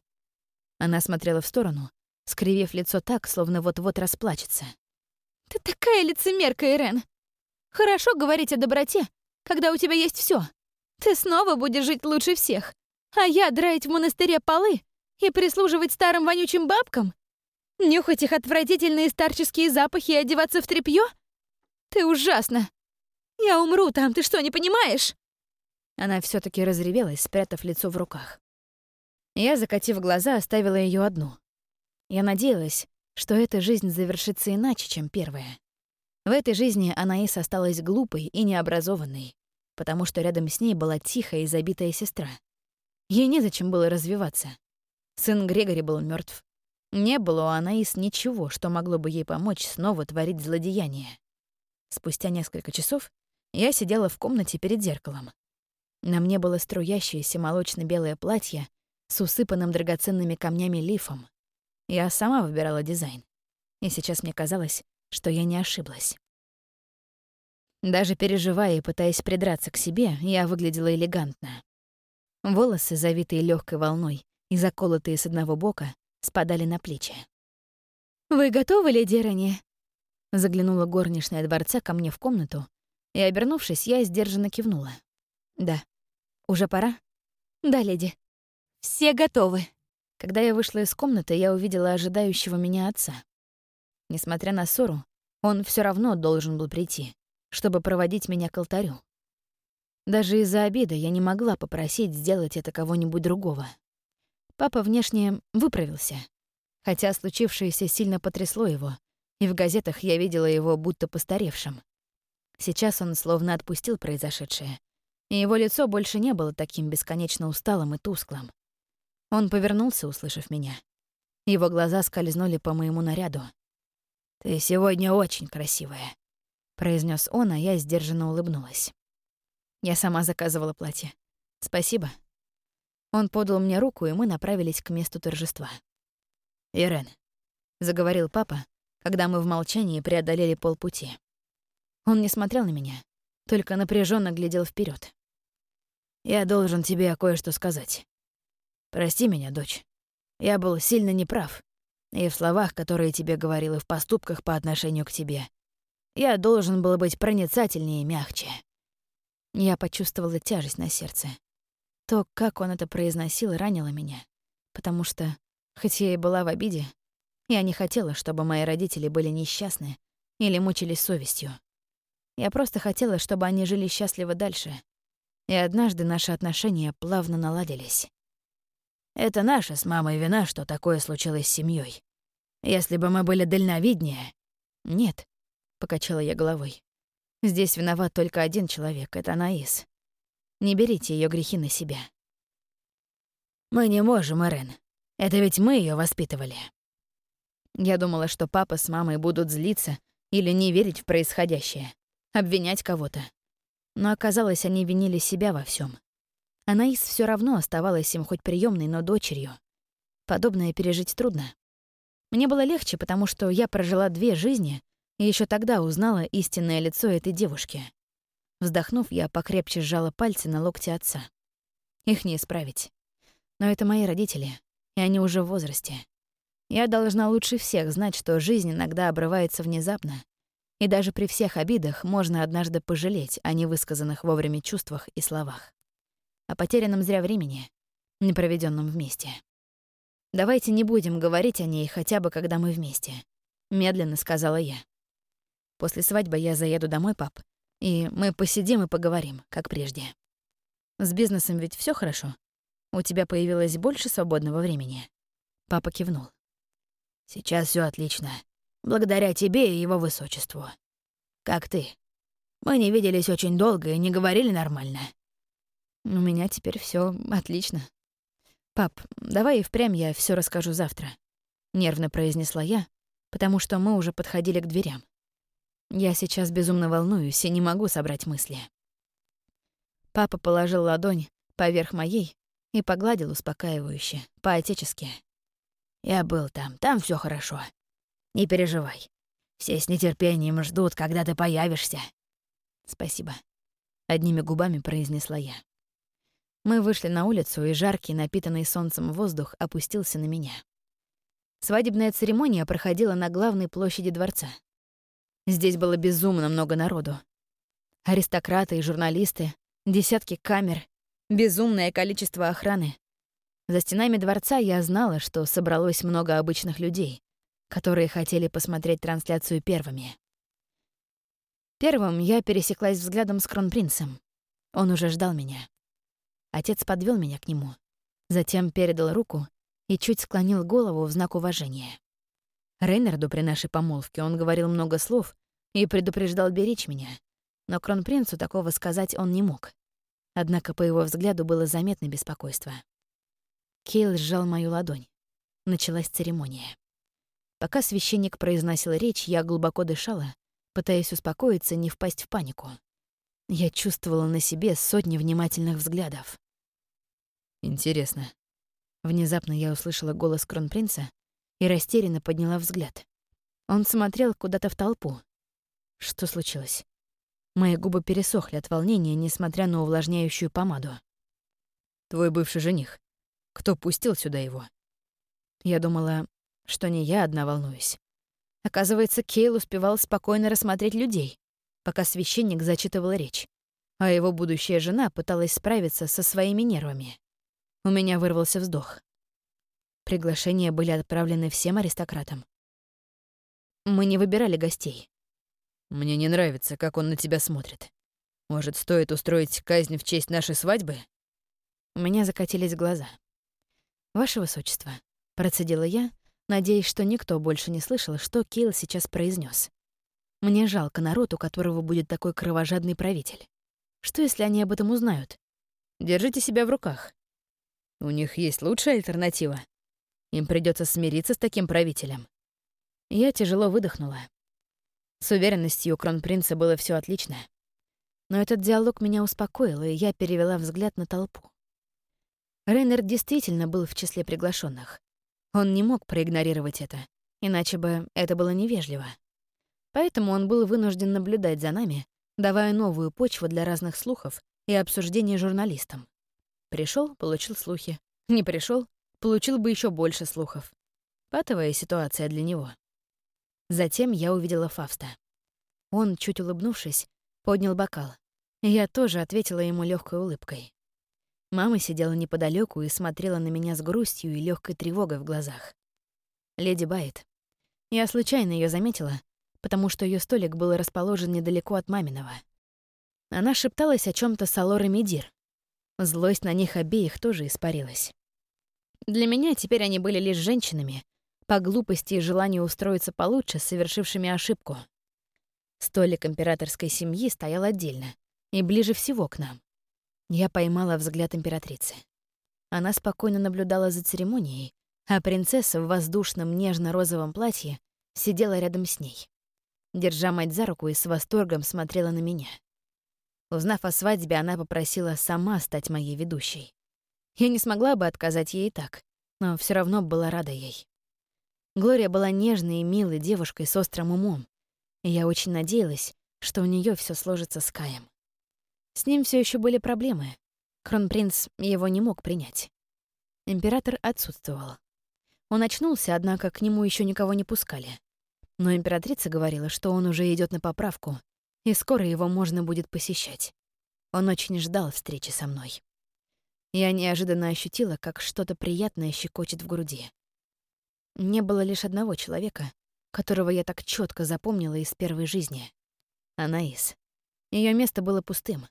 Она смотрела в сторону, скривив лицо так, словно вот-вот расплачется. «Ты такая лицемерка, Ирен! Хорошо говорить о доброте, когда у тебя есть все. Ты снова будешь жить лучше всех, а я драить в монастыре полы и прислуживать старым вонючим бабкам? Нюхать их отвратительные старческие запахи и одеваться в тряпье? Ты ужасно! Я умру там, ты что, не понимаешь?» Она все таки разревелась, спрятав лицо в руках. Я, закатив глаза, оставила ее одну. Я надеялась, что эта жизнь завершится иначе, чем первая. В этой жизни Анаис осталась глупой и необразованной, потому что рядом с ней была тихая и забитая сестра. Ей незачем было развиваться. Сын Грегори был мертв. Не было у Анаис ничего, что могло бы ей помочь снова творить злодеяние. Спустя несколько часов я сидела в комнате перед зеркалом. На мне было струящееся молочно-белое платье с усыпанным драгоценными камнями лифом. Я сама выбирала дизайн. И сейчас мне казалось, что я не ошиблась. Даже переживая и пытаясь придраться к себе, я выглядела элегантно. Волосы, завитые легкой волной и заколотые с одного бока, спадали на плечи. «Вы готовы, леди Ранее?» Заглянула горничная дворца ко мне в комнату, и, обернувшись, я сдержанно кивнула. «Да. Уже пора?» «Да, леди. Все готовы». Когда я вышла из комнаты, я увидела ожидающего меня отца. Несмотря на ссору, он все равно должен был прийти чтобы проводить меня к алтарю. Даже из-за обиды я не могла попросить сделать это кого-нибудь другого. Папа внешне выправился, хотя случившееся сильно потрясло его, и в газетах я видела его будто постаревшим. Сейчас он словно отпустил произошедшее, и его лицо больше не было таким бесконечно усталым и тусклым. Он повернулся, услышав меня. Его глаза скользнули по моему наряду. «Ты сегодня очень красивая», произнес он, а я сдержанно улыбнулась. Я сама заказывала платье. Спасибо. Он подал мне руку, и мы направились к месту торжества. «Ирен», — заговорил папа, когда мы в молчании преодолели полпути. Он не смотрел на меня, только напряженно глядел вперед. «Я должен тебе кое-что сказать. Прости меня, дочь. Я был сильно неправ. И в словах, которые тебе говорил, и в поступках по отношению к тебе. Я должен был быть проницательнее и мягче. Я почувствовала тяжесть на сердце. То, как он это произносил, ранило меня. Потому что, хоть я и была в обиде, я не хотела, чтобы мои родители были несчастны или мучились совестью. Я просто хотела, чтобы они жили счастливо дальше. И однажды наши отношения плавно наладились. Это наша с мамой вина, что такое случилось с семьей. Если бы мы были дальновиднее... Нет, — покачала я головой. «Здесь виноват только один человек — это Анаис. Не берите ее грехи на себя». «Мы не можем, Эрен. Это ведь мы ее воспитывали». Я думала, что папа с мамой будут злиться или не верить в происходящее, обвинять кого-то. Но оказалось, они винили себя во всем. Анаис все равно оставалась им хоть приемной, но дочерью. Подобное пережить трудно. Мне было легче, потому что я прожила две жизни и еще тогда узнала истинное лицо этой девушки. Вздохнув, я покрепче сжала пальцы на локте отца. Их не исправить. Но это мои родители, и они уже в возрасте. Я должна лучше всех знать, что жизнь иногда обрывается внезапно, и даже при всех обидах можно однажды пожалеть о невысказанных вовремя чувствах и словах. О потерянном зря времени, не проведенном вместе. «Давайте не будем говорить о ней хотя бы, когда мы вместе», — медленно сказала я. «После свадьбы я заеду домой, пап, и мы посидим и поговорим, как прежде. С бизнесом ведь все хорошо? У тебя появилось больше свободного времени?» Папа кивнул. Сейчас все отлично. Благодаря тебе и его высочеству. Как ты? Мы не виделись очень долго и не говорили нормально. У меня теперь все отлично. Пап, давай и впрямь я все расскажу завтра. Нервно произнесла я, потому что мы уже подходили к дверям. Я сейчас безумно волнуюсь и не могу собрать мысли. Папа положил ладонь поверх моей и погладил успокаивающе, по-отечески. Я был там, там все хорошо. Не переживай. Все с нетерпением ждут, когда ты появишься. Спасибо. Одними губами произнесла я. Мы вышли на улицу, и жаркий, напитанный солнцем воздух опустился на меня. Свадебная церемония проходила на главной площади дворца. Здесь было безумно много народу. Аристократы и журналисты, десятки камер, безумное количество охраны. За стенами дворца я знала, что собралось много обычных людей, которые хотели посмотреть трансляцию первыми. Первым я пересеклась взглядом с кронпринцем. Он уже ждал меня. Отец подвел меня к нему, затем передал руку и чуть склонил голову в знак уважения. Рейнарду при нашей помолвке он говорил много слов и предупреждал беречь меня, но кронпринцу такого сказать он не мог. Однако по его взгляду было заметно беспокойство. Кейл сжал мою ладонь. Началась церемония. Пока священник произносил речь, я глубоко дышала, пытаясь успокоиться, не впасть в панику. Я чувствовала на себе сотни внимательных взглядов. «Интересно». Внезапно я услышала голос кронпринца и растерянно подняла взгляд. Он смотрел куда-то в толпу. Что случилось? Мои губы пересохли от волнения, несмотря на увлажняющую помаду. «Твой бывший жених. Кто пустил сюда его? Я думала, что не я одна волнуюсь. Оказывается, Кейл успевал спокойно рассмотреть людей, пока священник зачитывал речь, а его будущая жена пыталась справиться со своими нервами. У меня вырвался вздох. Приглашения были отправлены всем аристократам. Мы не выбирали гостей. Мне не нравится, как он на тебя смотрит. Может, стоит устроить казнь в честь нашей свадьбы? У меня закатились глаза. «Ваше высочество», — процедила я, надеясь, что никто больше не слышал, что Кейл сейчас произнес. «Мне жалко народ, у которого будет такой кровожадный правитель. Что, если они об этом узнают? Держите себя в руках. У них есть лучшая альтернатива. Им придется смириться с таким правителем». Я тяжело выдохнула. С уверенностью у кронпринца было все отлично. Но этот диалог меня успокоил, и я перевела взгляд на толпу. Рейнер действительно был в числе приглашенных. Он не мог проигнорировать это, иначе бы это было невежливо. Поэтому он был вынужден наблюдать за нами, давая новую почву для разных слухов и обсуждений журналистам. Пришел, получил слухи. Не пришел, получил бы еще больше слухов. Патовая ситуация для него. Затем я увидела Фавста. Он, чуть улыбнувшись, поднял бокал. Я тоже ответила ему легкой улыбкой. Мама сидела неподалеку и смотрела на меня с грустью и легкой тревогой в глазах. Леди Байт. Я случайно ее заметила, потому что ее столик был расположен недалеко от маминого. Она шепталась о чем то с Алорой Медир. Злость на них обеих тоже испарилась. Для меня теперь они были лишь женщинами, по глупости и желанию устроиться получше, совершившими ошибку. Столик императорской семьи стоял отдельно и ближе всего к нам. Я поймала взгляд императрицы. Она спокойно наблюдала за церемонией, а принцесса в воздушном нежно-розовом платье сидела рядом с ней. Держа мать за руку и с восторгом смотрела на меня. Узнав о свадьбе, она попросила сама стать моей ведущей. Я не смогла бы отказать ей так, но все равно была рада ей. Глория была нежной и милой девушкой с острым умом, и я очень надеялась, что у нее все сложится с Каем. С ним все еще были проблемы. Кронпринц его не мог принять. Император отсутствовал. Он очнулся, однако к нему еще никого не пускали. Но императрица говорила, что он уже идет на поправку, и скоро его можно будет посещать. Он очень ждал встречи со мной. Я неожиданно ощутила, как что-то приятное щекочет в груди. Не было лишь одного человека, которого я так четко запомнила из первой жизни — Анаис. Ее место было пустым.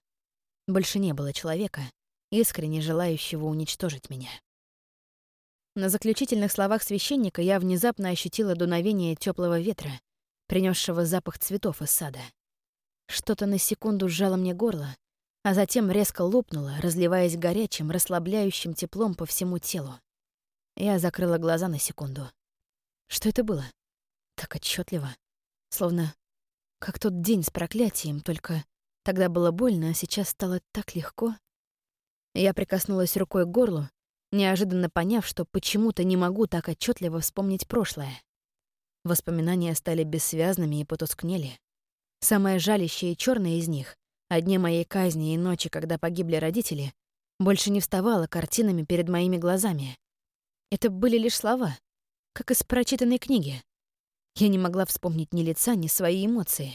Больше не было человека, искренне желающего уничтожить меня. На заключительных словах священника я внезапно ощутила дуновение теплого ветра, принесшего запах цветов из сада. Что-то на секунду сжало мне горло, а затем резко лопнуло, разливаясь горячим, расслабляющим теплом по всему телу. Я закрыла глаза на секунду. Что это было? Так отчетливо, Словно как тот день с проклятием, только тогда было больно, а сейчас стало так легко. Я прикоснулась рукой к горлу, неожиданно поняв, что почему-то не могу так отчетливо вспомнить прошлое. Воспоминания стали бессвязными и потускнели. Самое жалящее и черное из них, о дне моей казни и ночи, когда погибли родители, больше не вставало картинами перед моими глазами. Это были лишь слова, как из прочитанной книги. Я не могла вспомнить ни лица, ни свои эмоции.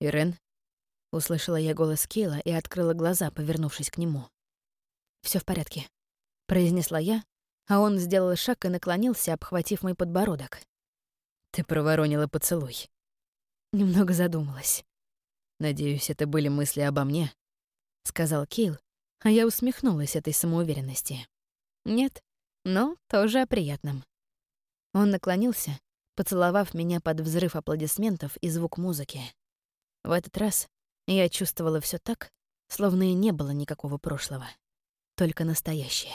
«Ирен?» — услышала я голос Кейла и открыла глаза, повернувшись к нему. Все в порядке», — произнесла я, а он сделал шаг и наклонился, обхватив мой подбородок. «Ты проворонила поцелуй». Немного задумалась. «Надеюсь, это были мысли обо мне», — сказал Кейл, а я усмехнулась этой самоуверенности. «Нет, но тоже о приятном». Он наклонился, поцеловав меня под взрыв аплодисментов и звук музыки. В этот раз я чувствовала все так, словно и не было никакого прошлого только настоящее.